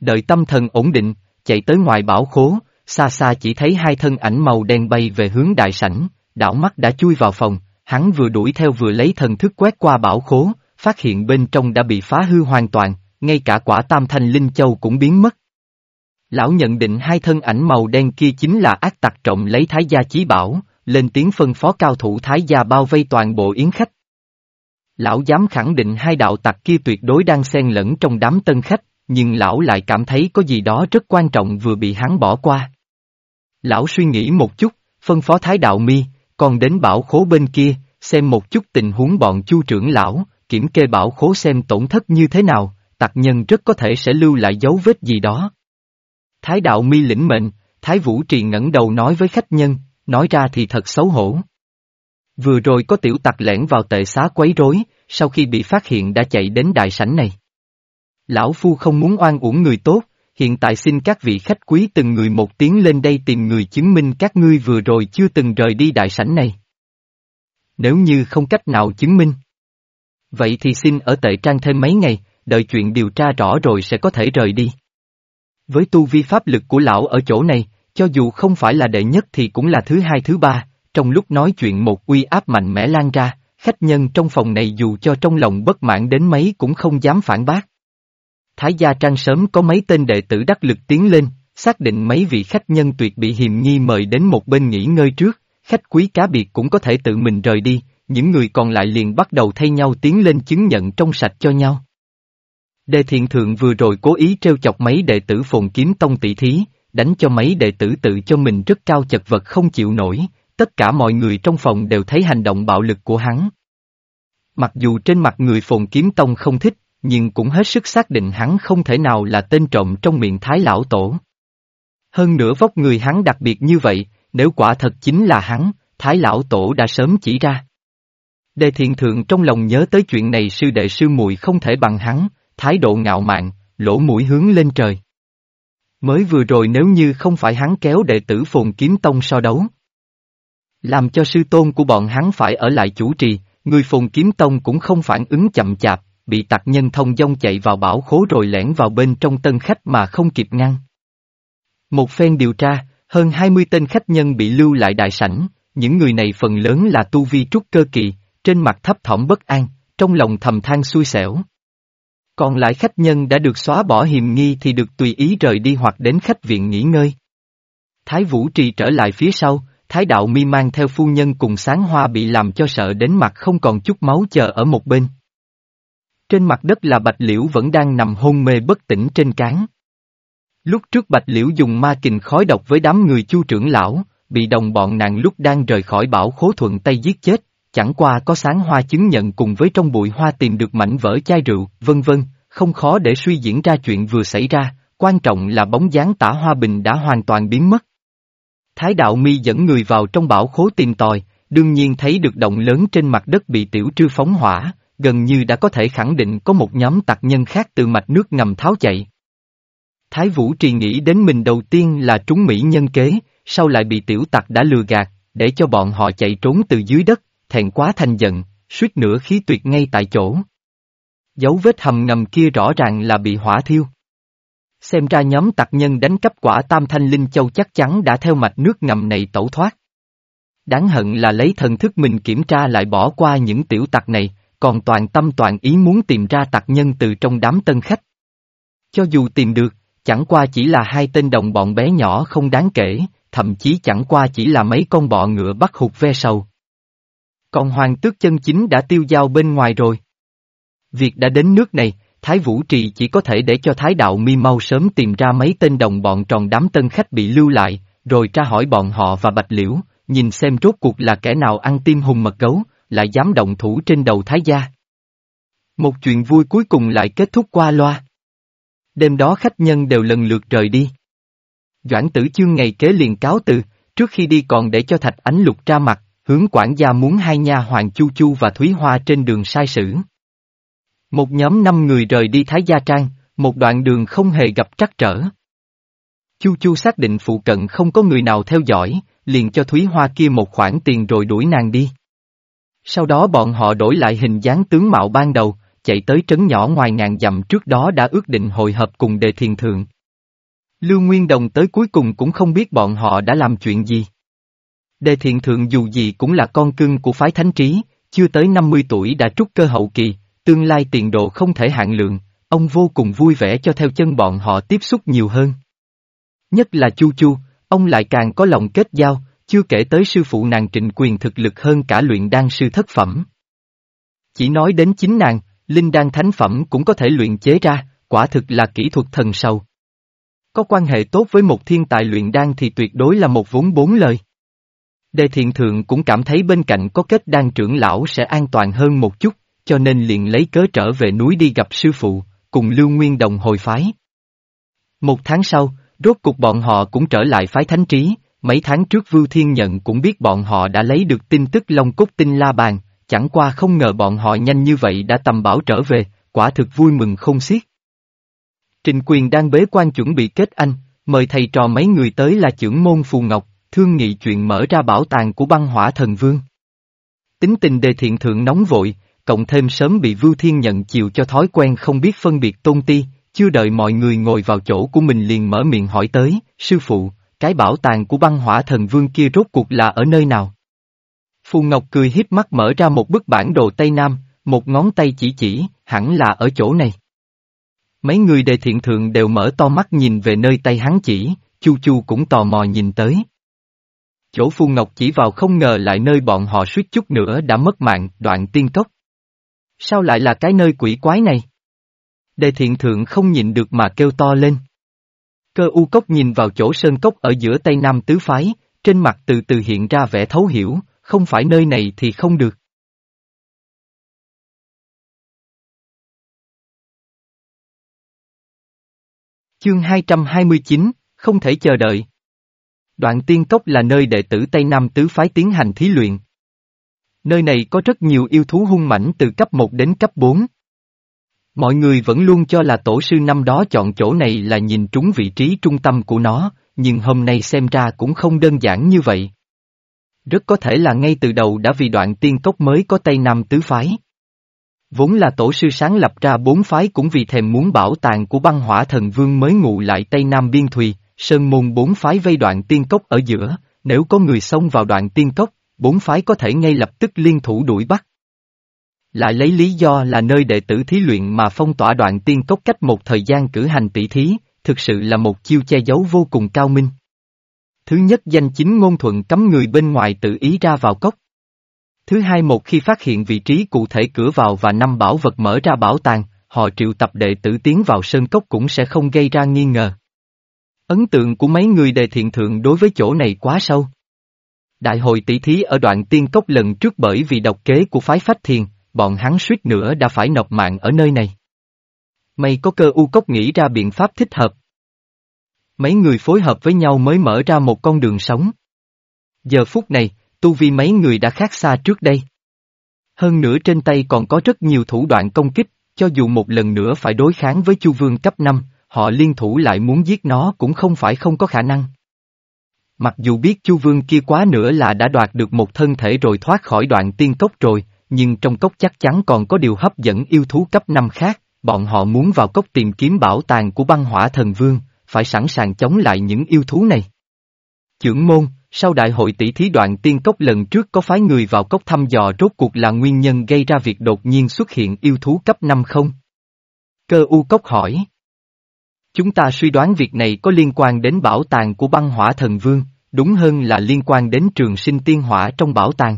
A: Đợi tâm thần ổn định, chạy tới ngoài bảo khố, xa xa chỉ thấy hai thân ảnh màu đen bay về hướng đại sảnh, đảo mắt đã chui vào phòng, hắn vừa đuổi theo vừa lấy thần thức quét qua bảo khố, phát hiện bên trong đã bị phá hư hoàn toàn, ngay cả quả tam thanh linh châu cũng biến mất. Lão nhận định hai thân ảnh màu đen kia chính là ác tặc trọng lấy thái gia chí bảo, lên tiếng phân phó cao thủ thái gia bao vây toàn bộ yến khách. Lão dám khẳng định hai đạo tặc kia tuyệt đối đang xen lẫn trong đám tân khách, nhưng lão lại cảm thấy có gì đó rất quan trọng vừa bị hắn bỏ qua. Lão suy nghĩ một chút, phân phó thái đạo mi, còn đến bảo khố bên kia, xem một chút tình huống bọn chu trưởng lão, kiểm kê bảo khố xem tổn thất như thế nào, tặc nhân rất có thể sẽ lưu lại dấu vết gì đó. Thái đạo mi lĩnh mệnh, Thái Vũ Trì ngẩng đầu nói với khách nhân, nói ra thì thật xấu hổ. Vừa rồi có tiểu tặc lẻn vào tệ xá quấy rối, sau khi bị phát hiện đã chạy đến đại sảnh này. Lão Phu không muốn oan uổng người tốt, hiện tại xin các vị khách quý từng người một tiếng lên đây tìm người chứng minh các ngươi vừa rồi chưa từng rời đi đại sảnh này. Nếu như không cách nào chứng minh. Vậy thì xin ở tệ trang thêm mấy ngày, đợi chuyện điều tra rõ rồi sẽ có thể rời đi. Với tu vi pháp lực của lão ở chỗ này, cho dù không phải là đệ nhất thì cũng là thứ hai thứ ba, trong lúc nói chuyện một uy áp mạnh mẽ lan ra, khách nhân trong phòng này dù cho trong lòng bất mãn đến mấy cũng không dám phản bác. Thái gia trang sớm có mấy tên đệ tử đắc lực tiến lên, xác định mấy vị khách nhân tuyệt bị hiềm nghi mời đến một bên nghỉ ngơi trước, khách quý cá biệt cũng có thể tự mình rời đi, những người còn lại liền bắt đầu thay nhau tiến lên chứng nhận trong sạch cho nhau. Đề thiện thượng vừa rồi cố ý trêu chọc mấy đệ tử phồn kiếm tông tỷ thí, đánh cho mấy đệ tử tự cho mình rất cao chật vật không chịu nổi, tất cả mọi người trong phòng đều thấy hành động bạo lực của hắn. Mặc dù trên mặt người phồn kiếm tông không thích, nhưng cũng hết sức xác định hắn không thể nào là tên trộm trong miệng thái lão tổ. Hơn nữa vóc người hắn đặc biệt như vậy, nếu quả thật chính là hắn, thái lão tổ đã sớm chỉ ra. Đề thiện thượng trong lòng nhớ tới chuyện này sư đệ sư muội không thể bằng hắn, thái độ ngạo mạn, lỗ mũi hướng lên trời. Mới vừa rồi nếu như không phải hắn kéo đệ tử phồn kiếm tông so đấu. Làm cho sư tôn của bọn hắn phải ở lại chủ trì, người phồn kiếm tông cũng không phản ứng chậm chạp, bị tặc nhân thông dông chạy vào bảo khố rồi lẻn vào bên trong tân khách mà không kịp ngăn. Một phen điều tra, hơn 20 tên khách nhân bị lưu lại đại sảnh, những người này phần lớn là tu vi trúc cơ kỳ, trên mặt thấp thỏm bất an, trong lòng thầm than xui xẻo. Còn lại khách nhân đã được xóa bỏ hiềm nghi thì được tùy ý rời đi hoặc đến khách viện nghỉ ngơi. Thái Vũ Trì trở lại phía sau, Thái Đạo Mi mang theo phu nhân cùng sáng hoa bị làm cho sợ đến mặt không còn chút máu chờ ở một bên. Trên mặt đất là Bạch Liễu vẫn đang nằm hôn mê bất tỉnh trên cán. Lúc trước Bạch Liễu dùng ma kình khói độc với đám người chu trưởng lão, bị đồng bọn nàng lúc đang rời khỏi bảo khố thuận tay giết chết, chẳng qua có sáng hoa chứng nhận cùng với trong bụi hoa tìm được mảnh vỡ chai rượu, vân vân, không khó để suy diễn ra chuyện vừa xảy ra, quan trọng là bóng dáng tả hoa bình đã hoàn toàn biến mất. Thái đạo mi dẫn người vào trong bảo khố tìm tòi, đương nhiên thấy được động lớn trên mặt đất bị tiểu trư phóng hỏa, gần như đã có thể khẳng định có một nhóm tặc nhân khác từ mạch nước ngầm tháo chạy. Thái Vũ Trì nghĩ đến mình đầu tiên là trúng Mỹ nhân kế, sau lại bị tiểu tặc đã lừa gạt, để cho bọn họ chạy trốn từ dưới đất, thẹn quá thành giận, suýt nữa khí tuyệt ngay tại chỗ. Dấu vết hầm ngầm kia rõ ràng là bị hỏa thiêu. Xem ra nhóm tặc nhân đánh cắp quả tam thanh linh châu chắc chắn đã theo mạch nước ngầm này tẩu thoát. Đáng hận là lấy thần thức mình kiểm tra lại bỏ qua những tiểu tặc này, còn toàn tâm toàn ý muốn tìm ra tặc nhân từ trong đám tân khách. Cho dù tìm được, chẳng qua chỉ là hai tên đồng bọn bé nhỏ không đáng kể, thậm chí chẳng qua chỉ là mấy con bọ ngựa bắt hụt ve sầu. Còn hoàng tước chân chính đã tiêu dao bên ngoài rồi. Việc đã đến nước này, Thái Vũ Trì chỉ có thể để cho Thái Đạo Mi mau sớm tìm ra mấy tên đồng bọn tròn đám tân khách bị lưu lại, rồi tra hỏi bọn họ và Bạch Liễu, nhìn xem rốt cuộc là kẻ nào ăn tim hùng mật gấu, lại dám động thủ trên đầu Thái gia. Một chuyện vui cuối cùng lại kết thúc qua loa. Đêm đó khách nhân đều lần lượt rời đi. Doãn tử chương ngày kế liền cáo từ, trước khi đi còn để cho Thạch Ánh Lục ra mặt, hướng quản gia muốn hai nha hoàng Chu Chu và Thúy Hoa trên đường sai sử. Một nhóm năm người rời đi Thái Gia Trang, một đoạn đường không hề gặp trắc trở. Chu Chu xác định phụ cận không có người nào theo dõi, liền cho Thúy Hoa kia một khoản tiền rồi đuổi nàng đi. Sau đó bọn họ đổi lại hình dáng tướng mạo ban đầu, chạy tới trấn nhỏ ngoài ngàn dặm trước đó đã ước định hội hợp cùng đề thiền thượng. Lưu Nguyên Đồng tới cuối cùng cũng không biết bọn họ đã làm chuyện gì. Đề thiện thượng dù gì cũng là con cưng của phái thánh trí, chưa tới 50 tuổi đã trút cơ hậu kỳ, tương lai tiền độ không thể hạn lượng, ông vô cùng vui vẻ cho theo chân bọn họ tiếp xúc nhiều hơn. Nhất là Chu Chu, ông lại càng có lòng kết giao, chưa kể tới sư phụ nàng trịnh quyền thực lực hơn cả luyện đan sư thất phẩm. Chỉ nói đến chính nàng, linh đan thánh phẩm cũng có thể luyện chế ra, quả thực là kỹ thuật thần sâu. Có quan hệ tốt với một thiên tài luyện đan thì tuyệt đối là một vốn bốn lời. Đề thiện thượng cũng cảm thấy bên cạnh có kết đan trưởng lão sẽ an toàn hơn một chút, cho nên liền lấy cớ trở về núi đi gặp sư phụ, cùng Lưu Nguyên Đồng hồi phái. Một tháng sau, rốt cục bọn họ cũng trở lại phái thánh trí, mấy tháng trước Vưu Thiên Nhận cũng biết bọn họ đã lấy được tin tức Long Cốt Tinh La Bàn, chẳng qua không ngờ bọn họ nhanh như vậy đã tầm bảo trở về, quả thực vui mừng không xiết. Trình quyền đang bế quan chuẩn bị kết anh, mời thầy trò mấy người tới là trưởng môn Phù Ngọc, thương nghị chuyện mở ra bảo tàng của băng hỏa thần vương. Tính tình đề thiện thượng nóng vội, cộng thêm sớm bị Vưu Thiên nhận chiều cho thói quen không biết phân biệt tôn ti, chưa đợi mọi người ngồi vào chỗ của mình liền mở miệng hỏi tới, sư phụ, cái bảo tàng của băng hỏa thần vương kia rốt cuộc là ở nơi nào? Phù Ngọc cười hiếp mắt mở ra một bức bản đồ Tây Nam, một ngón tay chỉ chỉ, hẳn là ở chỗ này. Mấy người đề thiện thượng đều mở to mắt nhìn về nơi tay hắn chỉ, Chu Chu cũng tò mò nhìn tới. Chỗ Phu Ngọc chỉ vào không ngờ lại nơi bọn họ suýt chút nữa đã mất mạng, đoạn tiên cốc. Sao lại là cái nơi quỷ quái này? Đề thiện thượng không nhịn được mà kêu to lên. Cơ u cốc nhìn vào chỗ sơn cốc ở giữa Tây Nam tứ phái, trên mặt từ từ hiện ra vẻ thấu hiểu, không phải nơi này thì không được. Chương 229, không thể chờ đợi. Đoạn tiên cốc là nơi đệ tử Tây Nam tứ phái tiến hành thí luyện. Nơi này có rất nhiều yêu thú hung mãnh từ cấp 1 đến cấp 4. Mọi người vẫn luôn cho là tổ sư năm đó chọn chỗ này là nhìn trúng vị trí trung tâm của nó, nhưng hôm nay xem ra cũng không đơn giản như vậy. Rất có thể là ngay từ đầu đã vì đoạn tiên cốc mới có Tây Nam tứ phái. Vốn là tổ sư sáng lập ra bốn phái cũng vì thèm muốn bảo tàng của băng hỏa thần vương mới ngụ lại Tây Nam Biên Thùy, sơn môn bốn phái vây đoạn tiên cốc ở giữa, nếu có người xông vào đoạn tiên cốc, bốn phái có thể ngay lập tức liên thủ đuổi bắt. Lại lấy lý do là nơi đệ tử thí luyện mà phong tỏa đoạn tiên cốc cách một thời gian cử hành tỷ thí, thực sự là một chiêu che giấu vô cùng cao minh. Thứ nhất danh chính ngôn thuận cấm người bên ngoài tự ý ra vào cốc. Thứ hai một khi phát hiện vị trí cụ thể cửa vào và năm bảo vật mở ra bảo tàng, họ triệu tập đệ tử tiến vào sơn cốc cũng sẽ không gây ra nghi ngờ. Ấn tượng của mấy người đề thiện thượng đối với chỗ này quá sâu. Đại hội tỷ thí ở đoạn tiên cốc lần trước bởi vì độc kế của phái phách thiền, bọn hắn suýt nữa đã phải nộp mạng ở nơi này. May có cơ u cốc nghĩ ra biện pháp thích hợp. Mấy người phối hợp với nhau mới mở ra một con đường sống. Giờ phút này, tu vi mấy người đã khác xa trước đây. Hơn nữa trên tay còn có rất nhiều thủ đoạn công kích, cho dù một lần nữa phải đối kháng với Chu Vương cấp 5, họ liên thủ lại muốn giết nó cũng không phải không có khả năng. Mặc dù biết Chu Vương kia quá nữa là đã đoạt được một thân thể rồi thoát khỏi đoạn tiên cốc rồi, nhưng trong cốc chắc chắn còn có điều hấp dẫn yêu thú cấp 5 khác, bọn họ muốn vào cốc tìm kiếm bảo tàng của băng hỏa thần vương, phải sẵn sàng chống lại những yêu thú này. Chưởng môn, sau đại hội tỷ thí đoạn tiên cốc lần trước có phái người vào cốc thăm dò rốt cuộc là nguyên nhân gây ra việc đột nhiên xuất hiện yêu thú cấp 5 không? Cơ u cốc hỏi. Chúng ta suy đoán việc này có liên quan đến bảo tàng của băng hỏa thần vương, đúng hơn là liên quan đến trường sinh tiên hỏa trong bảo tàng.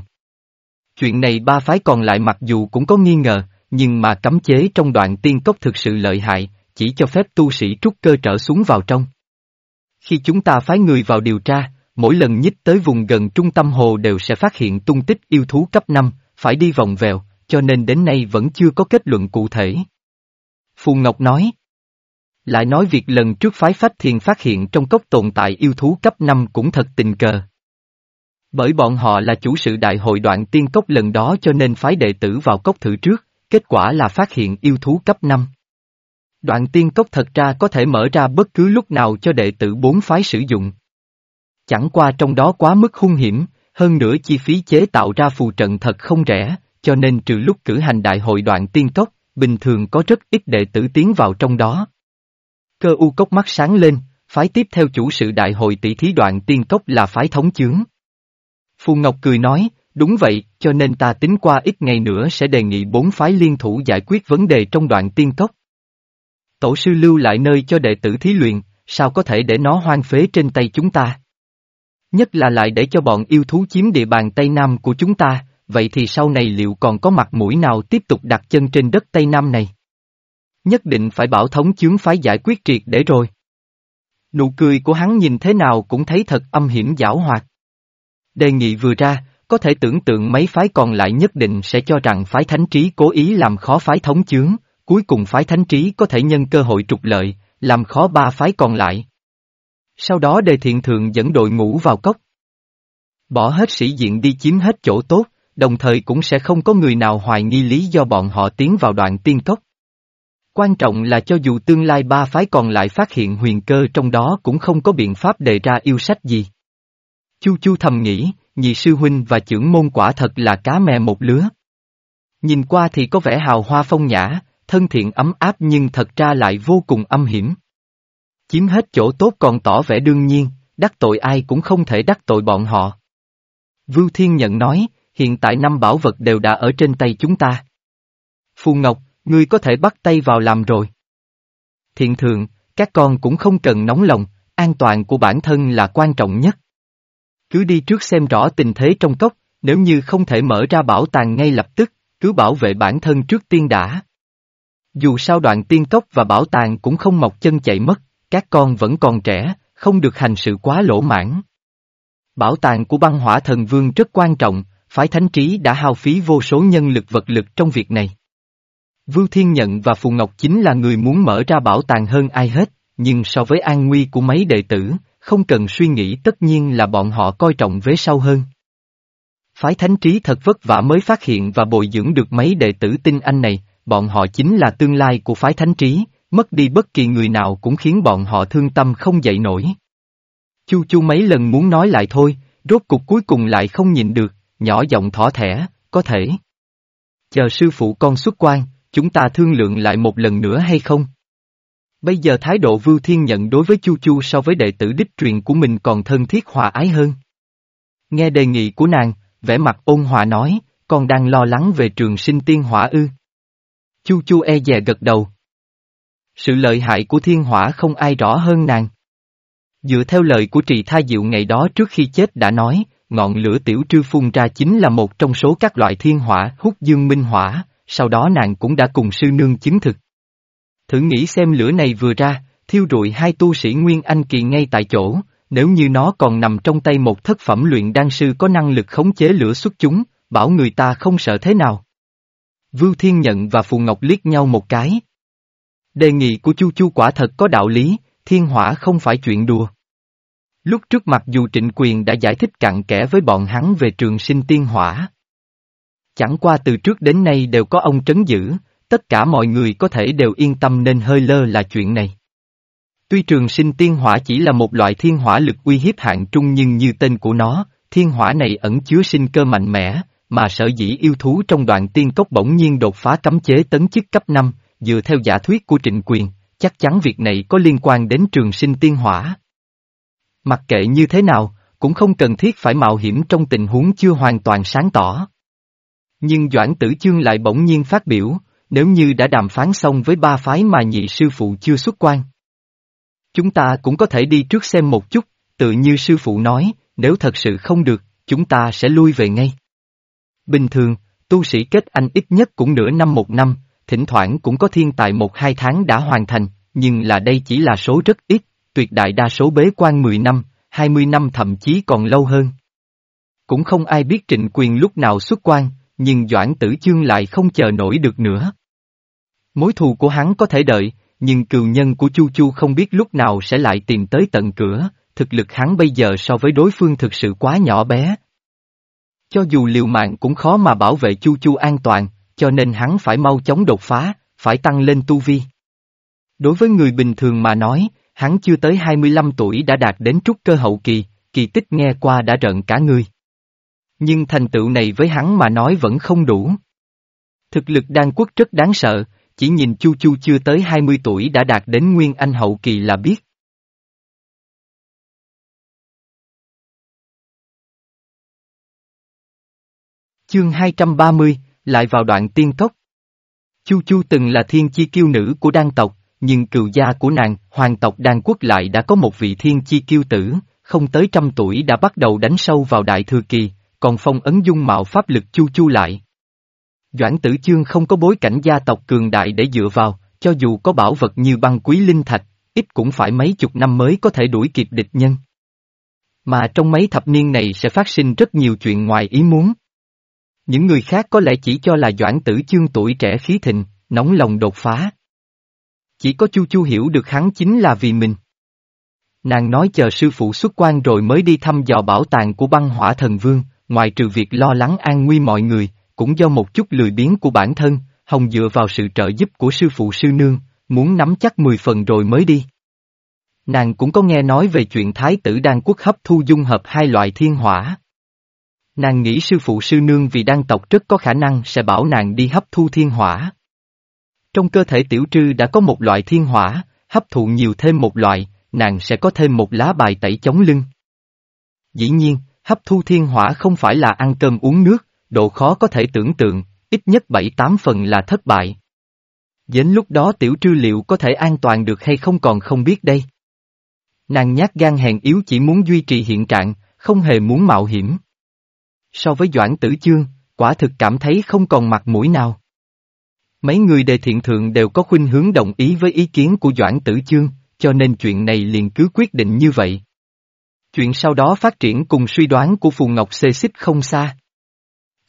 A: Chuyện này ba phái còn lại mặc dù cũng có nghi ngờ, nhưng mà cấm chế trong đoạn tiên cốc thực sự lợi hại, chỉ cho phép tu sĩ trúc cơ trở xuống vào trong. Khi chúng ta phái người vào điều tra, mỗi lần nhích tới vùng gần trung tâm hồ đều sẽ phát hiện tung tích yêu thú cấp 5, phải đi vòng vèo, cho nên đến nay vẫn chưa có kết luận cụ thể. Phù Ngọc nói. Lại nói việc lần trước phái phách thiền phát hiện trong cốc tồn tại yêu thú cấp 5 cũng thật tình cờ. Bởi bọn họ là chủ sự đại hội đoạn tiên cốc lần đó cho nên phái đệ tử vào cốc thử trước, kết quả là phát hiện yêu thú cấp 5. Đoạn tiên cốc thật ra có thể mở ra bất cứ lúc nào cho đệ tử bốn phái sử dụng. Chẳng qua trong đó quá mức hung hiểm, hơn nữa chi phí chế tạo ra phù trận thật không rẻ, cho nên trừ lúc cử hành đại hội đoạn tiên cốc, bình thường có rất ít đệ tử tiến vào trong đó. Cơ u cốc mắt sáng lên, phái tiếp theo chủ sự đại hội tỷ thí đoạn tiên cốc là phái thống chướng. Phù Ngọc cười nói, đúng vậy, cho nên ta tính qua ít ngày nữa sẽ đề nghị bốn phái liên thủ giải quyết vấn đề trong đoạn tiên cốc. Tổ sư lưu lại nơi cho đệ tử thí luyện, sao có thể để nó hoang phế trên tay chúng ta? Nhất là lại để cho bọn yêu thú chiếm địa bàn Tây Nam của chúng ta, vậy thì sau này liệu còn có mặt mũi nào tiếp tục đặt chân trên đất Tây Nam này? Nhất định phải bảo thống chướng phái giải quyết triệt để rồi. Nụ cười của hắn nhìn thế nào cũng thấy thật âm hiểm giảo hoạt. Đề nghị vừa ra, có thể tưởng tượng mấy phái còn lại nhất định sẽ cho rằng phái thánh trí cố ý làm khó phái thống chướng, cuối cùng phái thánh trí có thể nhân cơ hội trục lợi, làm khó ba phái còn lại. Sau đó đề thiện thượng dẫn đội ngũ vào cốc. Bỏ hết sĩ diện đi chiếm hết chỗ tốt, đồng thời cũng sẽ không có người nào hoài nghi lý do bọn họ tiến vào đoạn tiên cốc. Quan trọng là cho dù tương lai ba phái còn lại phát hiện huyền cơ trong đó cũng không có biện pháp đề ra yêu sách gì. Chu Chu thầm nghĩ, nhị sư huynh và trưởng môn quả thật là cá mè một lứa. Nhìn qua thì có vẻ hào hoa phong nhã, thân thiện ấm áp nhưng thật ra lại vô cùng âm hiểm. Chiếm hết chỗ tốt còn tỏ vẻ đương nhiên, đắc tội ai cũng không thể đắc tội bọn họ. Vưu Thiên Nhận nói, hiện tại năm bảo vật đều đã ở trên tay chúng ta. Phù Ngọc, ngươi có thể bắt tay vào làm rồi. Thiện thượng, các con cũng không cần nóng lòng, an toàn của bản thân là quan trọng nhất. Cứ đi trước xem rõ tình thế trong cốc, nếu như không thể mở ra bảo tàng ngay lập tức, cứ bảo vệ bản thân trước tiên đã. Dù sao đoạn tiên cốc và bảo tàng cũng không mọc chân chạy mất, các con vẫn còn trẻ, không được hành sự quá lỗ mãn. Bảo tàng của băng hỏa thần vương rất quan trọng, phái thánh trí đã hao phí vô số nhân lực vật lực trong việc này. Vưu Thiên Nhận và Phù Ngọc chính là người muốn mở ra bảo tàng hơn ai hết, nhưng so với an nguy của mấy đệ tử, không cần suy nghĩ tất nhiên là bọn họ coi trọng vế sau hơn. Phái thánh trí thật vất vả mới phát hiện và bồi dưỡng được mấy đệ tử tinh anh này, bọn họ chính là tương lai của phái thánh trí, mất đi bất kỳ người nào cũng khiến bọn họ thương tâm không dậy nổi. Chu chu mấy lần muốn nói lại thôi, rốt cục cuối cùng lại không nhìn được, nhỏ giọng thỏ thẻ, có thể. Chờ sư phụ con xuất quan, chúng ta thương lượng lại một lần nữa hay không? Bây giờ thái độ Vưu Thiên Nhận đối với Chu Chu so với đệ tử đích truyền của mình còn thân thiết hòa ái hơn. Nghe đề nghị của nàng, vẻ mặt ôn hòa nói, con đang lo lắng về trường sinh tiên hỏa ư. Chu Chu e dè gật đầu. Sự lợi hại của thiên hỏa không ai rõ hơn nàng. Dựa theo lời của trì tha diệu ngày đó trước khi chết đã nói, ngọn lửa tiểu trư phun ra chính là một trong số các loại thiên hỏa hút dương minh hỏa, sau đó nàng cũng đã cùng sư nương chứng thực. Thử nghĩ xem lửa này vừa ra, thiêu rụi hai tu sĩ Nguyên Anh kỳ ngay tại chỗ, nếu như nó còn nằm trong tay một thất phẩm luyện đan sư có năng lực khống chế lửa xuất chúng, bảo người ta không sợ thế nào. Vưu Thiên Nhận và Phù Ngọc liếc nhau một cái. Đề nghị của Chu Chu quả thật có đạo lý, thiên hỏa không phải chuyện đùa. Lúc trước mặc dù trịnh quyền đã giải thích cặn kẽ với bọn hắn về trường sinh tiên hỏa. Chẳng qua từ trước đến nay đều có ông trấn giữ, tất cả mọi người có thể đều yên tâm nên hơi lơ là chuyện này. Tuy trường sinh tiên hỏa chỉ là một loại thiên hỏa lực uy hiếp hạng trung nhưng như tên của nó, thiên hỏa này ẩn chứa sinh cơ mạnh mẽ, mà sở dĩ yêu thú trong đoạn tiên cốc bỗng nhiên đột phá cấm chế tấn chức cấp 5, dựa theo giả thuyết của trịnh quyền, chắc chắn việc này có liên quan đến trường sinh tiên hỏa. Mặc kệ như thế nào, cũng không cần thiết phải mạo hiểm trong tình huống chưa hoàn toàn sáng tỏ. Nhưng Doãn Tử Chương lại bỗng nhiên phát biểu, nếu như đã đàm phán xong với ba phái mà nhị sư phụ chưa xuất quan. Chúng ta cũng có thể đi trước xem một chút, tự như sư phụ nói, nếu thật sự không được, chúng ta sẽ lui về ngay. Bình thường, tu sĩ kết anh ít nhất cũng nửa năm một năm, thỉnh thoảng cũng có thiên tài một hai tháng đã hoàn thành, nhưng là đây chỉ là số rất ít, tuyệt đại đa số bế quan 10 năm, 20 năm thậm chí còn lâu hơn. Cũng không ai biết trịnh quyền lúc nào xuất quan, nhưng Doãn Tử Chương lại không chờ nổi được nữa. Mối thù của hắn có thể đợi, nhưng cừu nhân của Chu Chu không biết lúc nào sẽ lại tìm tới tận cửa, thực lực hắn bây giờ so với đối phương thực sự quá nhỏ bé. Cho dù liều mạng cũng khó mà bảo vệ Chu Chu an toàn, cho nên hắn phải mau chóng đột phá, phải tăng lên tu vi. Đối với người bình thường mà nói, hắn chưa tới 25 tuổi đã đạt đến trúc cơ hậu kỳ, kỳ tích nghe qua đã rợn cả người. Nhưng thành tựu này với hắn mà nói vẫn không đủ. Thực lực đan quốc rất đáng sợ, chỉ nhìn Chu Chu chưa tới 20 tuổi đã đạt đến Nguyên Anh hậu kỳ là biết. Chương 230, lại vào đoạn tiên tốc Chu Chu từng là thiên chi kiêu nữ của đan tộc, nhưng cựu gia của nàng, hoàng tộc đan quốc lại đã có một vị thiên chi kiêu tử, không tới trăm tuổi đã bắt đầu đánh sâu vào đại thừa kỳ, còn phong ấn dung mạo pháp lực Chu Chu lại. Doãn tử chương không có bối cảnh gia tộc cường đại để dựa vào, cho dù có bảo vật như băng quý linh thạch, ít cũng phải mấy chục năm mới có thể đuổi kịp địch nhân. Mà trong mấy thập niên này sẽ phát sinh rất nhiều chuyện ngoài ý muốn. Những người khác có lẽ chỉ cho là Doãn Tử Chương tuổi trẻ khí thịnh, nóng lòng đột phá. Chỉ có Chu Chu hiểu được hắn chính là vì mình. Nàng nói chờ sư phụ xuất quan rồi mới đi thăm dò bảo tàng của băng hỏa thần vương, ngoài trừ việc lo lắng an nguy mọi người, cũng do một chút lười biếng của bản thân, Hồng dựa vào sự trợ giúp của sư phụ sư nương, muốn nắm chắc 10 phần rồi mới đi. Nàng cũng có nghe nói về chuyện thái tử đan quốc hấp thu dung hợp hai loại thiên hỏa. Nàng nghĩ sư phụ sư nương vì đan tộc rất có khả năng sẽ bảo nàng đi hấp thu thiên hỏa. Trong cơ thể tiểu trư đã có một loại thiên hỏa, hấp thụ nhiều thêm một loại, nàng sẽ có thêm một lá bài tẩy chống lưng. Dĩ nhiên, hấp thu thiên hỏa không phải là ăn cơm uống nước, độ khó có thể tưởng tượng, ít nhất bảy tám phần là thất bại. Đến lúc đó tiểu trư liệu có thể an toàn được hay không còn không biết đây. Nàng nhát gan hèn yếu chỉ muốn duy trì hiện trạng, không hề muốn mạo hiểm. So với Doãn Tử Chương, quả thực cảm thấy không còn mặt mũi nào. Mấy người đề thiện thượng đều có khuynh hướng đồng ý với ý kiến của Doãn Tử Chương, cho nên chuyện này liền cứ quyết định như vậy. Chuyện sau đó phát triển cùng suy đoán của Phù Ngọc xê xích không xa.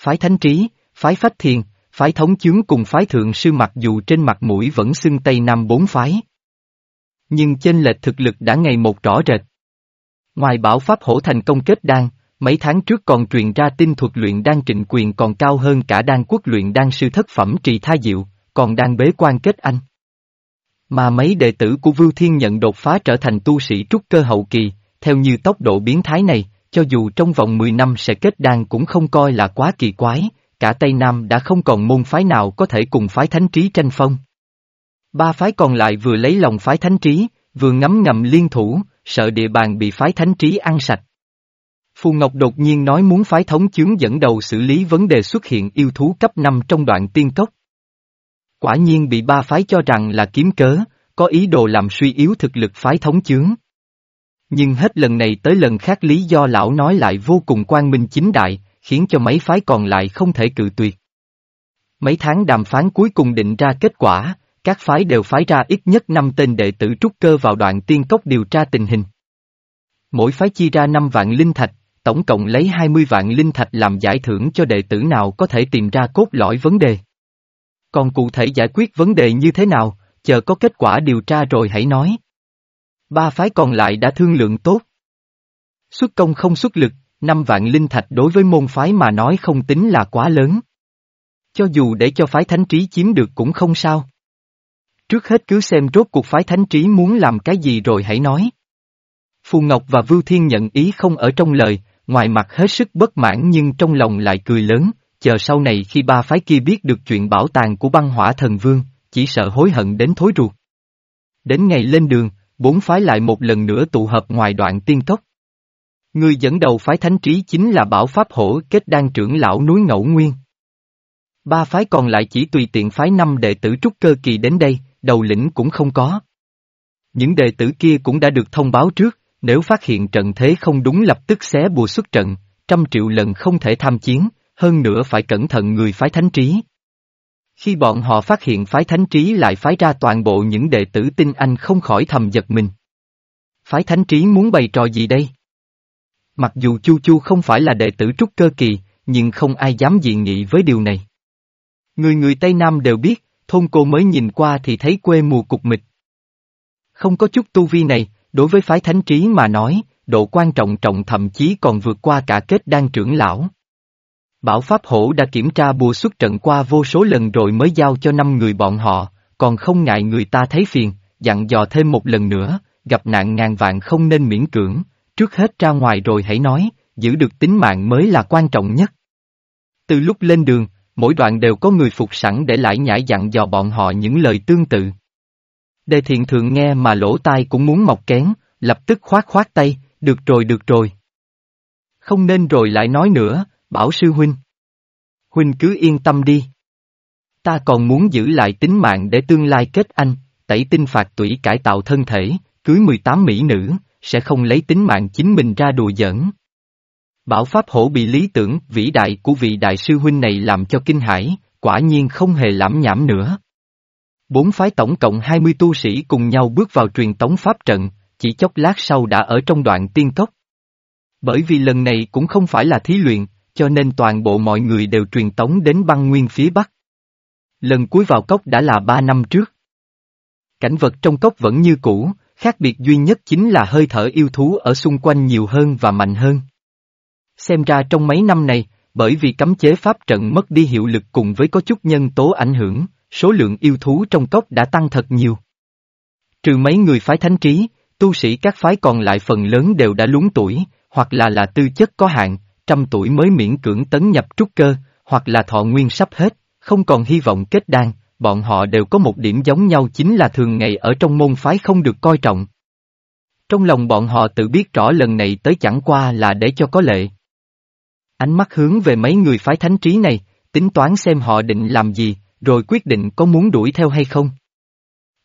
A: Phái Thánh Trí, phái Phách Thiền, phái Thống Chướng cùng phái Thượng Sư mặc dù trên mặt mũi vẫn xưng Tây Nam bốn phái. Nhưng chênh lệch thực lực đã ngày một rõ rệt. Ngoài bảo Pháp hổ thành công kết đan, mấy tháng trước còn truyền ra tin thuật luyện đan trịnh quyền còn cao hơn cả đan quốc luyện đan sư thất phẩm trì tha diệu, còn đang bế quan kết anh. Mà mấy đệ tử của Vưu Thiên nhận đột phá trở thành tu sĩ trúc cơ hậu kỳ, theo như tốc độ biến thái này, cho dù trong vòng 10 năm sẽ kết đan cũng không coi là quá kỳ quái, cả Tây Nam đã không còn môn phái nào có thể cùng phái thánh trí tranh phong. Ba phái còn lại vừa lấy lòng phái thánh trí, vừa ngấm ngầm liên thủ, sợ địa bàn bị phái thánh trí ăn sạch. Phù Ngọc đột nhiên nói muốn phái thống chướng dẫn đầu xử lý vấn đề xuất hiện yêu thú cấp 5 trong đoạn tiên cốc. Quả nhiên bị ba phái cho rằng là kiếm cớ, có ý đồ làm suy yếu thực lực phái thống chướng. Nhưng hết lần này tới lần khác lý do lão nói lại vô cùng quan minh chính đại, khiến cho mấy phái còn lại không thể cự tuyệt. Mấy tháng đàm phán cuối cùng định ra kết quả, các phái đều phái ra ít nhất 5 tên đệ tử trúc cơ vào đoạn tiên cốc điều tra tình hình. Mỗi phái chia ra 5 vạn linh thạch, tổng cộng lấy 20 vạn linh thạch làm giải thưởng cho đệ tử nào có thể tìm ra cốt lõi vấn đề. Còn cụ thể giải quyết vấn đề như thế nào, chờ có kết quả điều tra rồi hãy nói. Ba phái còn lại đã thương lượng tốt. Xuất công không xuất lực, năm vạn linh thạch đối với môn phái mà nói không tính là quá lớn. Cho dù để cho phái thánh trí chiếm được cũng không sao. Trước hết cứ xem rốt cuộc phái thánh trí muốn làm cái gì rồi hãy nói. Phù Ngọc và Vưu Thiên nhận ý không ở trong lời, ngoài mặt hết sức bất mãn nhưng trong lòng lại cười lớn, chờ sau này khi ba phái kia biết được chuyện bảo tàng của băng hỏa thần vương, chỉ sợ hối hận đến thối ruột. Đến ngày lên đường, bốn phái lại một lần nữa tụ hợp ngoài đoạn tiên cốc. Người dẫn đầu phái thánh trí chính là Bảo Pháp Hổ kết đan trưởng lão núi Ngẫu Nguyên. Ba phái còn lại chỉ tùy tiện phái năm đệ tử trúc cơ kỳ đến đây, đầu lĩnh cũng không có. Những đệ tử kia cũng đã được thông báo trước, nếu phát hiện trận thế không đúng lập tức xé bùa xuất trận, trăm triệu lần không thể tham chiến, hơn nữa phải cẩn thận người phái thánh trí. Khi bọn họ phát hiện phái thánh trí lại phái ra toàn bộ những đệ tử tinh anh không khỏi thầm giật mình. Phái thánh trí muốn bày trò gì đây? Mặc dù Chu Chu không phải là đệ tử trúc cơ kỳ, nhưng không ai dám dị nghị với điều này. Người người Tây Nam đều biết, thôn cô mới nhìn qua thì thấy quê mùa cục mịch. Không có chút tu vi này, đối với phái thánh trí mà nói, độ quan trọng trọng thậm chí còn vượt qua cả kết đan trưởng lão. Bảo Pháp Hổ đã kiểm tra bùa xuất trận qua vô số lần rồi mới giao cho năm người bọn họ, còn không ngại người ta thấy phiền, dặn dò thêm một lần nữa, gặp nạn ngàn vạn không nên miễn cưỡng, trước hết ra ngoài rồi hãy nói, giữ được tính mạng mới là quan trọng nhất. Từ lúc lên đường, mỗi đoạn đều có người phục sẵn để lại nhảy dặn dò bọn họ những lời tương tự. Đề thiện thượng nghe mà lỗ tai cũng muốn mọc kén, lập tức khoát khoát tay, được rồi được rồi. Không nên rồi lại nói nữa, bảo sư huynh. Huynh cứ yên tâm đi. Ta còn muốn giữ lại tính mạng để tương lai kết anh, tẩy tinh phạt tủy cải tạo thân thể, cưới 18 mỹ nữ, sẽ không lấy tính mạng chính mình ra đùa giỡn. Bảo Pháp Hổ bị lý tưởng vĩ đại của vị đại sư huynh này làm cho kinh hãi, quả nhiên không hề lãm nhảm nữa. Bốn phái tổng cộng 20 tu sĩ cùng nhau bước vào truyền tống pháp trận, chỉ chốc lát sau đã ở trong đoạn tiên tốc. Bởi vì lần này cũng không phải là thí luyện, cho nên toàn bộ mọi người đều truyền tống đến băng nguyên phía bắc. Lần cuối vào cốc đã là ba năm trước. Cảnh vật trong cốc vẫn như cũ, khác biệt duy nhất chính là hơi thở yêu thú ở xung quanh nhiều hơn và mạnh hơn. Xem ra trong mấy năm này, bởi vì cấm chế pháp trận mất đi hiệu lực cùng với có chút nhân tố ảnh hưởng, số lượng yêu thú trong cốc đã tăng thật nhiều. Trừ mấy người phái thánh trí, tu sĩ các phái còn lại phần lớn đều đã lúng tuổi, hoặc là là tư chất có hạn, trăm tuổi mới miễn cưỡng tấn nhập trúc cơ, hoặc là thọ nguyên sắp hết, không còn hy vọng kết đan, bọn họ đều có một điểm giống nhau chính là thường ngày ở trong môn phái không được coi trọng. Trong lòng bọn họ tự biết rõ lần này tới chẳng qua là để cho có lệ. Ánh mắt hướng về mấy người phái thánh trí này, tính toán xem họ định làm gì, rồi quyết định có muốn đuổi theo hay không.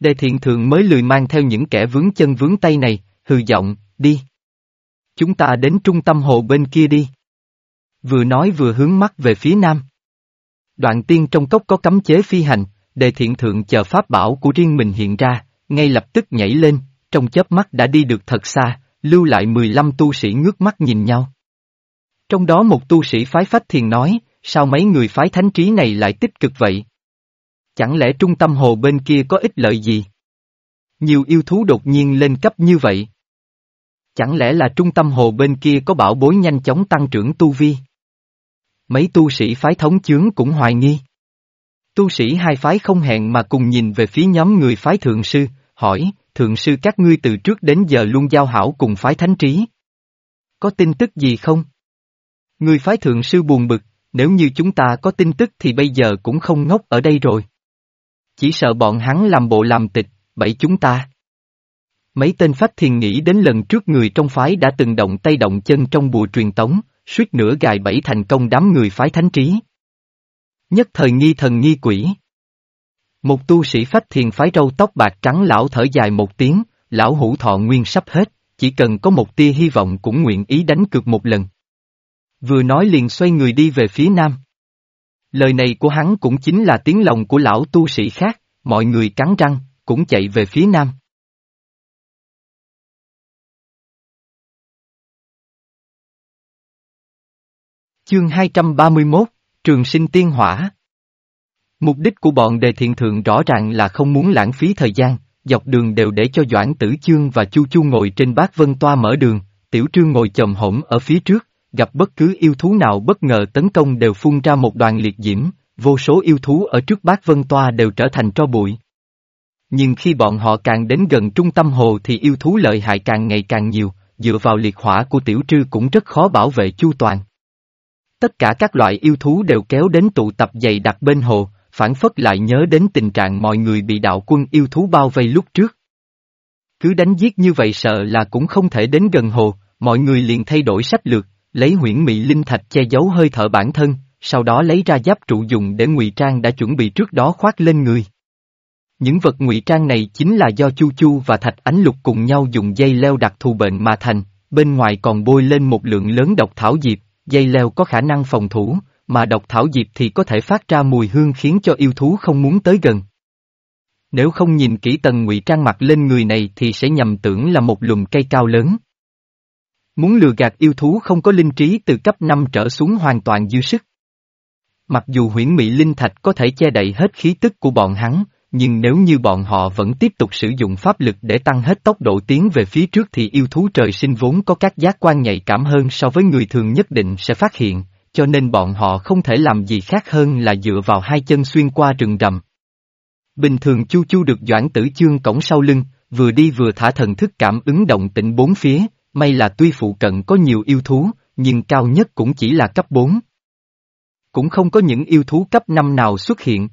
A: Đề thiện thường mới lười mang theo những kẻ vướng chân vướng tay này, hừ giọng, đi. Chúng ta đến trung tâm hồ bên kia đi. Vừa nói vừa hướng mắt về phía nam. Đoạn tiên trong cốc có cấm chế phi hành, đề thiện thượng chờ pháp bảo của riêng mình hiện ra, ngay lập tức nhảy lên, trong chớp mắt đã đi được thật xa, lưu lại 15 tu sĩ ngước mắt nhìn nhau. Trong đó một tu sĩ phái phách thiền nói, sao mấy người phái thánh trí này lại tích cực vậy? Chẳng lẽ trung tâm hồ bên kia có ích lợi gì? Nhiều yêu thú đột nhiên lên cấp như vậy. Chẳng lẽ là trung tâm hồ bên kia có bảo bối nhanh chóng tăng trưởng tu vi? Mấy tu sĩ phái thống chướng cũng hoài nghi. Tu sĩ hai phái không hẹn mà cùng nhìn về phía nhóm người phái thượng sư, hỏi, thượng sư các ngươi từ trước đến giờ luôn giao hảo cùng phái thánh trí. Có tin tức gì không? Người phái thượng sư buồn bực, nếu như chúng ta có tin tức thì bây giờ cũng không ngốc ở đây rồi. Chỉ sợ bọn hắn làm bộ làm tịch, bẫy chúng ta. Mấy tên phát thiền nghĩ đến lần trước người trong phái đã từng động tay động chân trong bùa truyền tống, suýt nữa gài bẫy thành công đám người phái thánh trí. Nhất thời nghi thần nghi quỷ. Một tu sĩ phách thiền phái râu tóc bạc trắng lão thở dài một tiếng, lão hữu thọ nguyên sắp hết, chỉ cần có một tia hy vọng cũng nguyện ý đánh cược một lần. Vừa nói liền xoay người đi về phía nam. Lời này của hắn cũng chính là tiếng lòng của lão tu sĩ khác, mọi người cắn răng, cũng chạy về phía nam. Chương 231, Trường sinh tiên hỏa Mục đích của bọn đề thiện thượng rõ ràng là không muốn lãng phí thời gian, dọc đường đều để cho Doãn Tử Chương và Chu Chu ngồi trên bát vân toa mở đường, Tiểu Trương ngồi chồm hổm ở phía trước, gặp bất cứ yêu thú nào bất ngờ tấn công đều phun ra một đoàn liệt diễm, vô số yêu thú ở trước bát vân toa đều trở thành tro bụi. Nhưng khi bọn họ càng đến gần trung tâm hồ thì yêu thú lợi hại càng ngày càng nhiều, dựa vào liệt hỏa của tiểu trư cũng rất khó bảo vệ chu toàn. Tất cả các loại yêu thú đều kéo đến tụ tập dày đặc bên hồ, phản phất lại nhớ đến tình trạng mọi người bị đạo quân yêu thú bao vây lúc trước. Cứ đánh giết như vậy sợ là cũng không thể đến gần hồ, mọi người liền thay đổi sách lược, lấy huyễn mị linh thạch che giấu hơi thở bản thân, sau đó lấy ra giáp trụ dùng để ngụy trang đã chuẩn bị trước đó khoác lên người. Những vật ngụy trang này chính là do Chu Chu và Thạch Ánh Lục cùng nhau dùng dây leo đặc thù bệnh mà thành, bên ngoài còn bôi lên một lượng lớn độc thảo diệp, dây leo có khả năng phòng thủ, mà độc thảo diệp thì có thể phát ra mùi hương khiến cho yêu thú không muốn tới gần. Nếu không nhìn kỹ tầng ngụy trang mặt lên người này thì sẽ nhầm tưởng là một lùm cây cao lớn. Muốn lừa gạt yêu thú không có linh trí từ cấp 5 trở xuống hoàn toàn dư sức. Mặc dù huyễn mỹ linh thạch có thể che đậy hết khí tức của bọn hắn, nhưng nếu như bọn họ vẫn tiếp tục sử dụng pháp lực để tăng hết tốc độ tiến về phía trước thì yêu thú trời sinh vốn có các giác quan nhạy cảm hơn so với người thường nhất định sẽ phát hiện, cho nên bọn họ không thể làm gì khác hơn là dựa vào hai chân xuyên qua rừng rậm. Bình thường Chu Chu được Doãn Tử Chương cổng sau lưng, vừa đi vừa thả thần thức cảm ứng động tĩnh bốn phía, may là tuy phụ cận có nhiều yêu thú, nhưng cao nhất cũng chỉ là cấp 4. Cũng không có những yêu thú cấp 5 nào xuất hiện.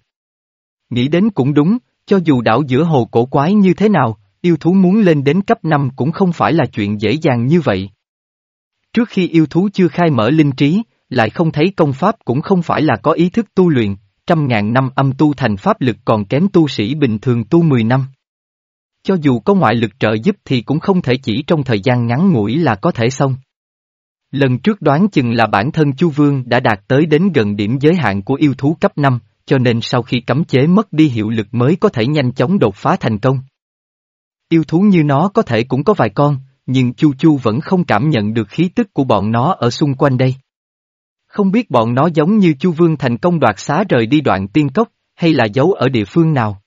A: Nghĩ đến cũng đúng, cho dù đảo giữa hồ cổ quái như thế nào, yêu thú muốn lên đến cấp 5 cũng không phải là chuyện dễ dàng như vậy. Trước khi yêu thú chưa khai mở linh trí, lại không thấy công pháp cũng không phải là có ý thức tu luyện, trăm ngàn năm âm tu thành pháp lực còn kém tu sĩ bình thường tu 10 năm. Cho dù có ngoại lực trợ giúp thì cũng không thể chỉ trong thời gian ngắn ngủi là có thể xong. Lần trước đoán chừng là bản thân Chu Vương đã đạt tới đến gần điểm giới hạn của yêu thú cấp 5, cho nên sau khi cấm chế mất đi hiệu lực mới có thể nhanh chóng đột phá thành công. Yêu thú như nó có thể cũng có vài con, nhưng Chu Chu vẫn không cảm nhận được khí tức của bọn nó ở xung quanh đây. Không biết bọn nó giống như Chu Vương thành công đoạt xá rời đi đoạn tiên cốc, hay là giấu ở địa phương nào.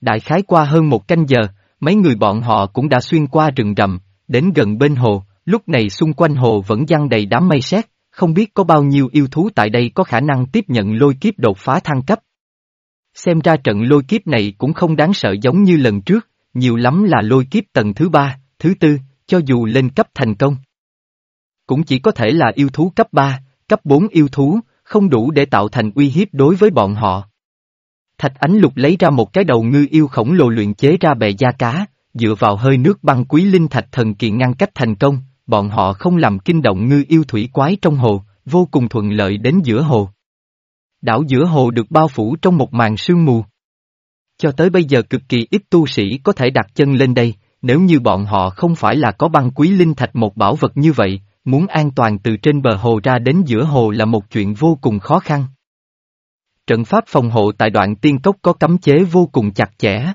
A: Đại khái qua hơn một canh giờ, mấy người bọn họ cũng đã xuyên qua rừng rậm, đến gần bên hồ, lúc này xung quanh hồ vẫn giăng đầy đám mây sét, không biết có bao nhiêu yêu thú tại đây có khả năng tiếp nhận lôi kiếp đột phá thăng cấp. Xem ra trận lôi kiếp này cũng không đáng sợ giống như lần trước, nhiều lắm là lôi kiếp tầng thứ ba, thứ tư, cho dù lên cấp thành công. Cũng chỉ có thể là yêu thú cấp 3, cấp 4 yêu thú, không đủ để tạo thành uy hiếp đối với bọn họ. Thạch Ánh Lục lấy ra một cái đầu ngư yêu khổng lồ luyện chế ra bè da cá, dựa vào hơi nước băng quý linh thạch thần kỳ ngăn cách thành công, bọn họ không làm kinh động ngư yêu thủy quái trong hồ, vô cùng thuận lợi đến giữa hồ. Đảo giữa hồ được bao phủ trong một màn sương mù. Cho tới bây giờ cực kỳ ít tu sĩ có thể đặt chân lên đây, nếu như bọn họ không phải là có băng quý linh thạch một bảo vật như vậy, muốn an toàn từ trên bờ hồ ra đến giữa hồ là một chuyện vô cùng khó khăn. Trận pháp phòng hộ tại đoạn tiên cốc có cấm chế vô cùng chặt chẽ.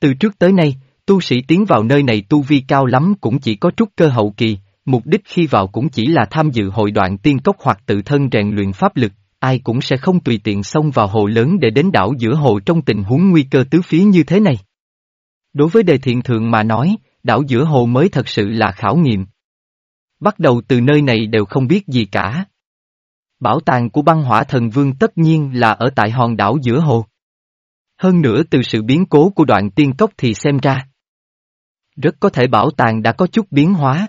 A: Từ trước tới nay, tu sĩ tiến vào nơi này tu vi cao lắm cũng chỉ có trúc cơ hậu kỳ, mục đích khi vào cũng chỉ là tham dự hội đoạn tiên cốc hoặc tự thân rèn luyện pháp lực, ai cũng sẽ không tùy tiện xông vào hồ lớn để đến đảo giữa hồ trong tình huống nguy cơ tứ phía như thế này. Đối với đề thiện thượng mà nói, đảo giữa hồ mới thật sự là khảo nghiệm. Bắt đầu từ nơi này đều không biết gì cả. Bảo tàng của băng hỏa thần vương tất nhiên là ở tại hòn đảo giữa hồ. Hơn nữa từ sự biến cố của đoạn tiên cốc thì xem ra. Rất có thể bảo tàng đã có chút biến hóa.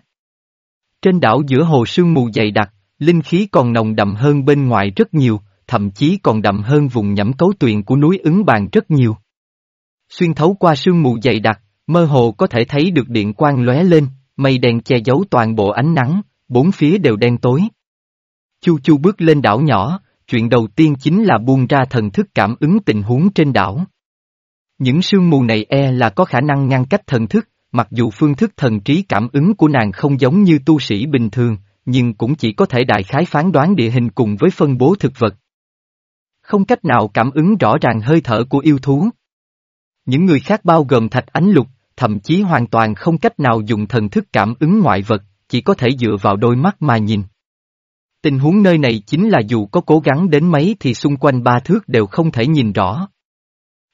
A: Trên đảo giữa hồ sương mù dày đặc, linh khí còn nồng đậm hơn bên ngoài rất nhiều, thậm chí còn đậm hơn vùng nhẫm cấu tuyền của núi ứng bàn rất nhiều. Xuyên thấu qua sương mù dày đặc, mơ hồ có thể thấy được điện quang lóe lên, mây đen che giấu toàn bộ ánh nắng, bốn phía đều đen tối. Chu Chu bước lên đảo nhỏ, chuyện đầu tiên chính là buông ra thần thức cảm ứng tình huống trên đảo. Những sương mù này e là có khả năng ngăn cách thần thức, mặc dù phương thức thần trí cảm ứng của nàng không giống như tu sĩ bình thường, nhưng cũng chỉ có thể đại khái phán đoán địa hình cùng với phân bố thực vật. Không cách nào cảm ứng rõ ràng hơi thở của yêu thú. Những người khác bao gồm thạch ánh lục, thậm chí hoàn toàn không cách nào dùng thần thức cảm ứng ngoại vật, chỉ có thể dựa vào đôi mắt mà nhìn. Tình huống nơi này chính là dù có cố gắng đến mấy thì xung quanh ba thước đều không thể nhìn rõ.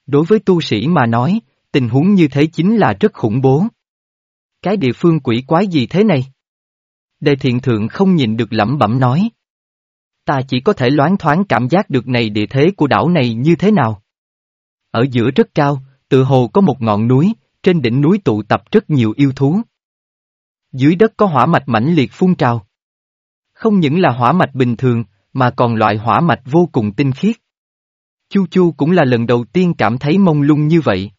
A: Đối với tu sĩ mà nói, tình huống như thế chính là rất khủng bố. Cái địa phương quỷ quái gì thế này? Đề thiện thượng không nhìn được lẩm bẩm nói. Ta chỉ có thể loáng thoáng cảm giác được này địa thế của đảo này như thế nào. Ở giữa rất cao, tự hồ có một ngọn núi, trên đỉnh núi tụ tập rất nhiều yêu thú. Dưới đất có hỏa mạch mãnh liệt phun trào. Không những là hỏa mạch bình thường, mà còn loại hỏa mạch vô cùng tinh khiết. Chu Chu cũng là lần đầu tiên cảm thấy mông lung như vậy.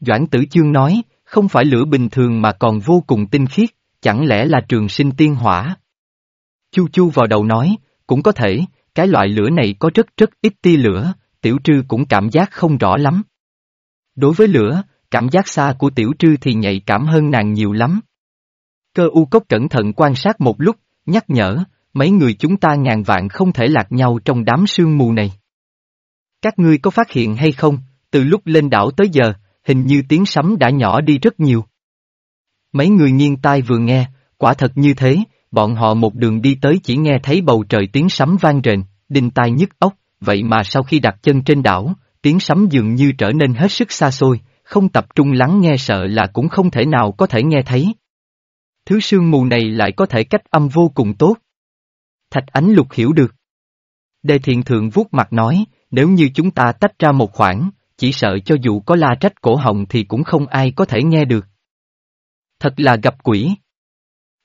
A: Doãn tử chương nói, không phải lửa bình thường mà còn vô cùng tinh khiết, chẳng lẽ là trường sinh tiên hỏa? Chu Chu vào đầu nói, cũng có thể, cái loại lửa này có rất rất ít tia lửa, tiểu trư cũng cảm giác không rõ lắm. Đối với lửa, cảm giác xa của tiểu trư thì nhạy cảm hơn nàng nhiều lắm. Cơ u cốc cẩn thận quan sát một lúc, nhắc nhở, mấy người chúng ta ngàn vạn không thể lạc nhau trong đám sương mù này. Các ngươi có phát hiện hay không, từ lúc lên đảo tới giờ, hình như tiếng sấm đã nhỏ đi rất nhiều. Mấy người nghiêng tai vừa nghe, quả thật như thế, bọn họ một đường đi tới chỉ nghe thấy bầu trời tiếng sấm vang rền, đinh tai nhức ốc, vậy mà sau khi đặt chân trên đảo, tiếng sấm dường như trở nên hết sức xa xôi, không tập trung lắng nghe sợ là cũng không thể nào có thể nghe thấy. Thứ sương mù này lại có thể cách âm vô cùng tốt. Thạch Ánh Lục hiểu được. Đề thiện thượng vuốt mặt nói, nếu như chúng ta tách ra một khoảng, chỉ sợ cho dù có la trách cổ họng thì cũng không ai có thể nghe được. Thật là gặp quỷ.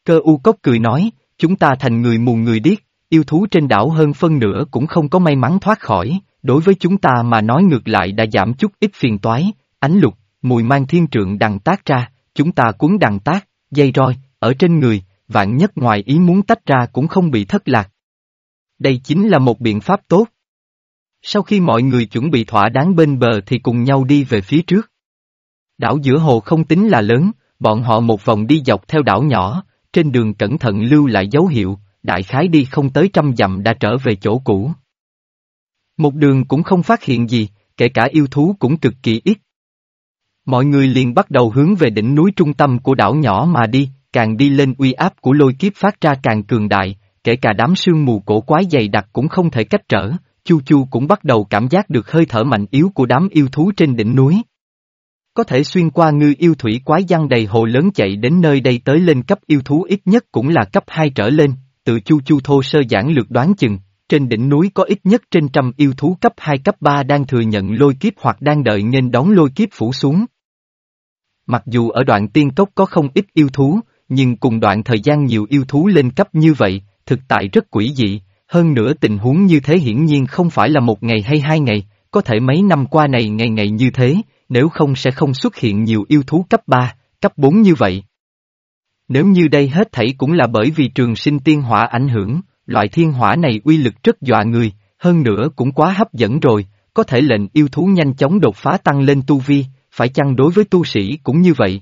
A: Cơ u cốc cười nói, chúng ta thành người mù người điếc, yêu thú trên đảo hơn phân nửa cũng không có may mắn thoát khỏi, đối với chúng ta mà nói ngược lại đã giảm chút ít phiền toái, ánh lục, mùi mang thiên trượng đằng tác ra, chúng ta cuốn đằng tác, dây roi, ở trên người, vạn nhất ngoài ý muốn tách ra cũng không bị thất lạc, Đây chính là một biện pháp tốt. Sau khi mọi người chuẩn bị thỏa đáng bên bờ thì cùng nhau đi về phía trước. Đảo giữa hồ không tính là lớn, bọn họ một vòng đi dọc theo đảo nhỏ, trên đường cẩn thận lưu lại dấu hiệu, đại khái đi không tới trăm dặm đã trở về chỗ cũ. Một đường cũng không phát hiện gì, kể cả yêu thú cũng cực kỳ ít. Mọi người liền bắt đầu hướng về đỉnh núi trung tâm của đảo nhỏ mà đi, càng đi lên uy áp của lôi kiếp phát ra càng cường đại, kể cả đám sương mù cổ quái dày đặc cũng không thể cách trở, Chu Chu cũng bắt đầu cảm giác được hơi thở mạnh yếu của đám yêu thú trên đỉnh núi. Có thể xuyên qua ngư yêu thủy quái văn đầy hồ lớn chạy đến nơi đây tới lên cấp yêu thú ít nhất cũng là cấp 2 trở lên, tự Chu Chu thô sơ giản lược đoán chừng, trên đỉnh núi có ít nhất trên trăm yêu thú cấp 2 cấp 3 đang thừa nhận lôi kiếp hoặc đang đợi nên đón lôi kiếp phủ xuống. Mặc dù ở đoạn tiên cốc có không ít yêu thú, nhưng cùng đoạn thời gian nhiều yêu thú lên cấp như vậy, thực tại rất quỷ dị, hơn nữa tình huống như thế hiển nhiên không phải là một ngày hay hai ngày, có thể mấy năm qua này ngày ngày như thế, nếu không sẽ không xuất hiện nhiều yêu thú cấp 3, cấp 4 như vậy. Nếu như đây hết thảy cũng là bởi vì trường sinh tiên hỏa ảnh hưởng, loại thiên hỏa này uy lực rất dọa người, hơn nữa cũng quá hấp dẫn rồi, có thể lệnh yêu thú nhanh chóng đột phá tăng lên tu vi, phải chăng đối với tu sĩ cũng như vậy.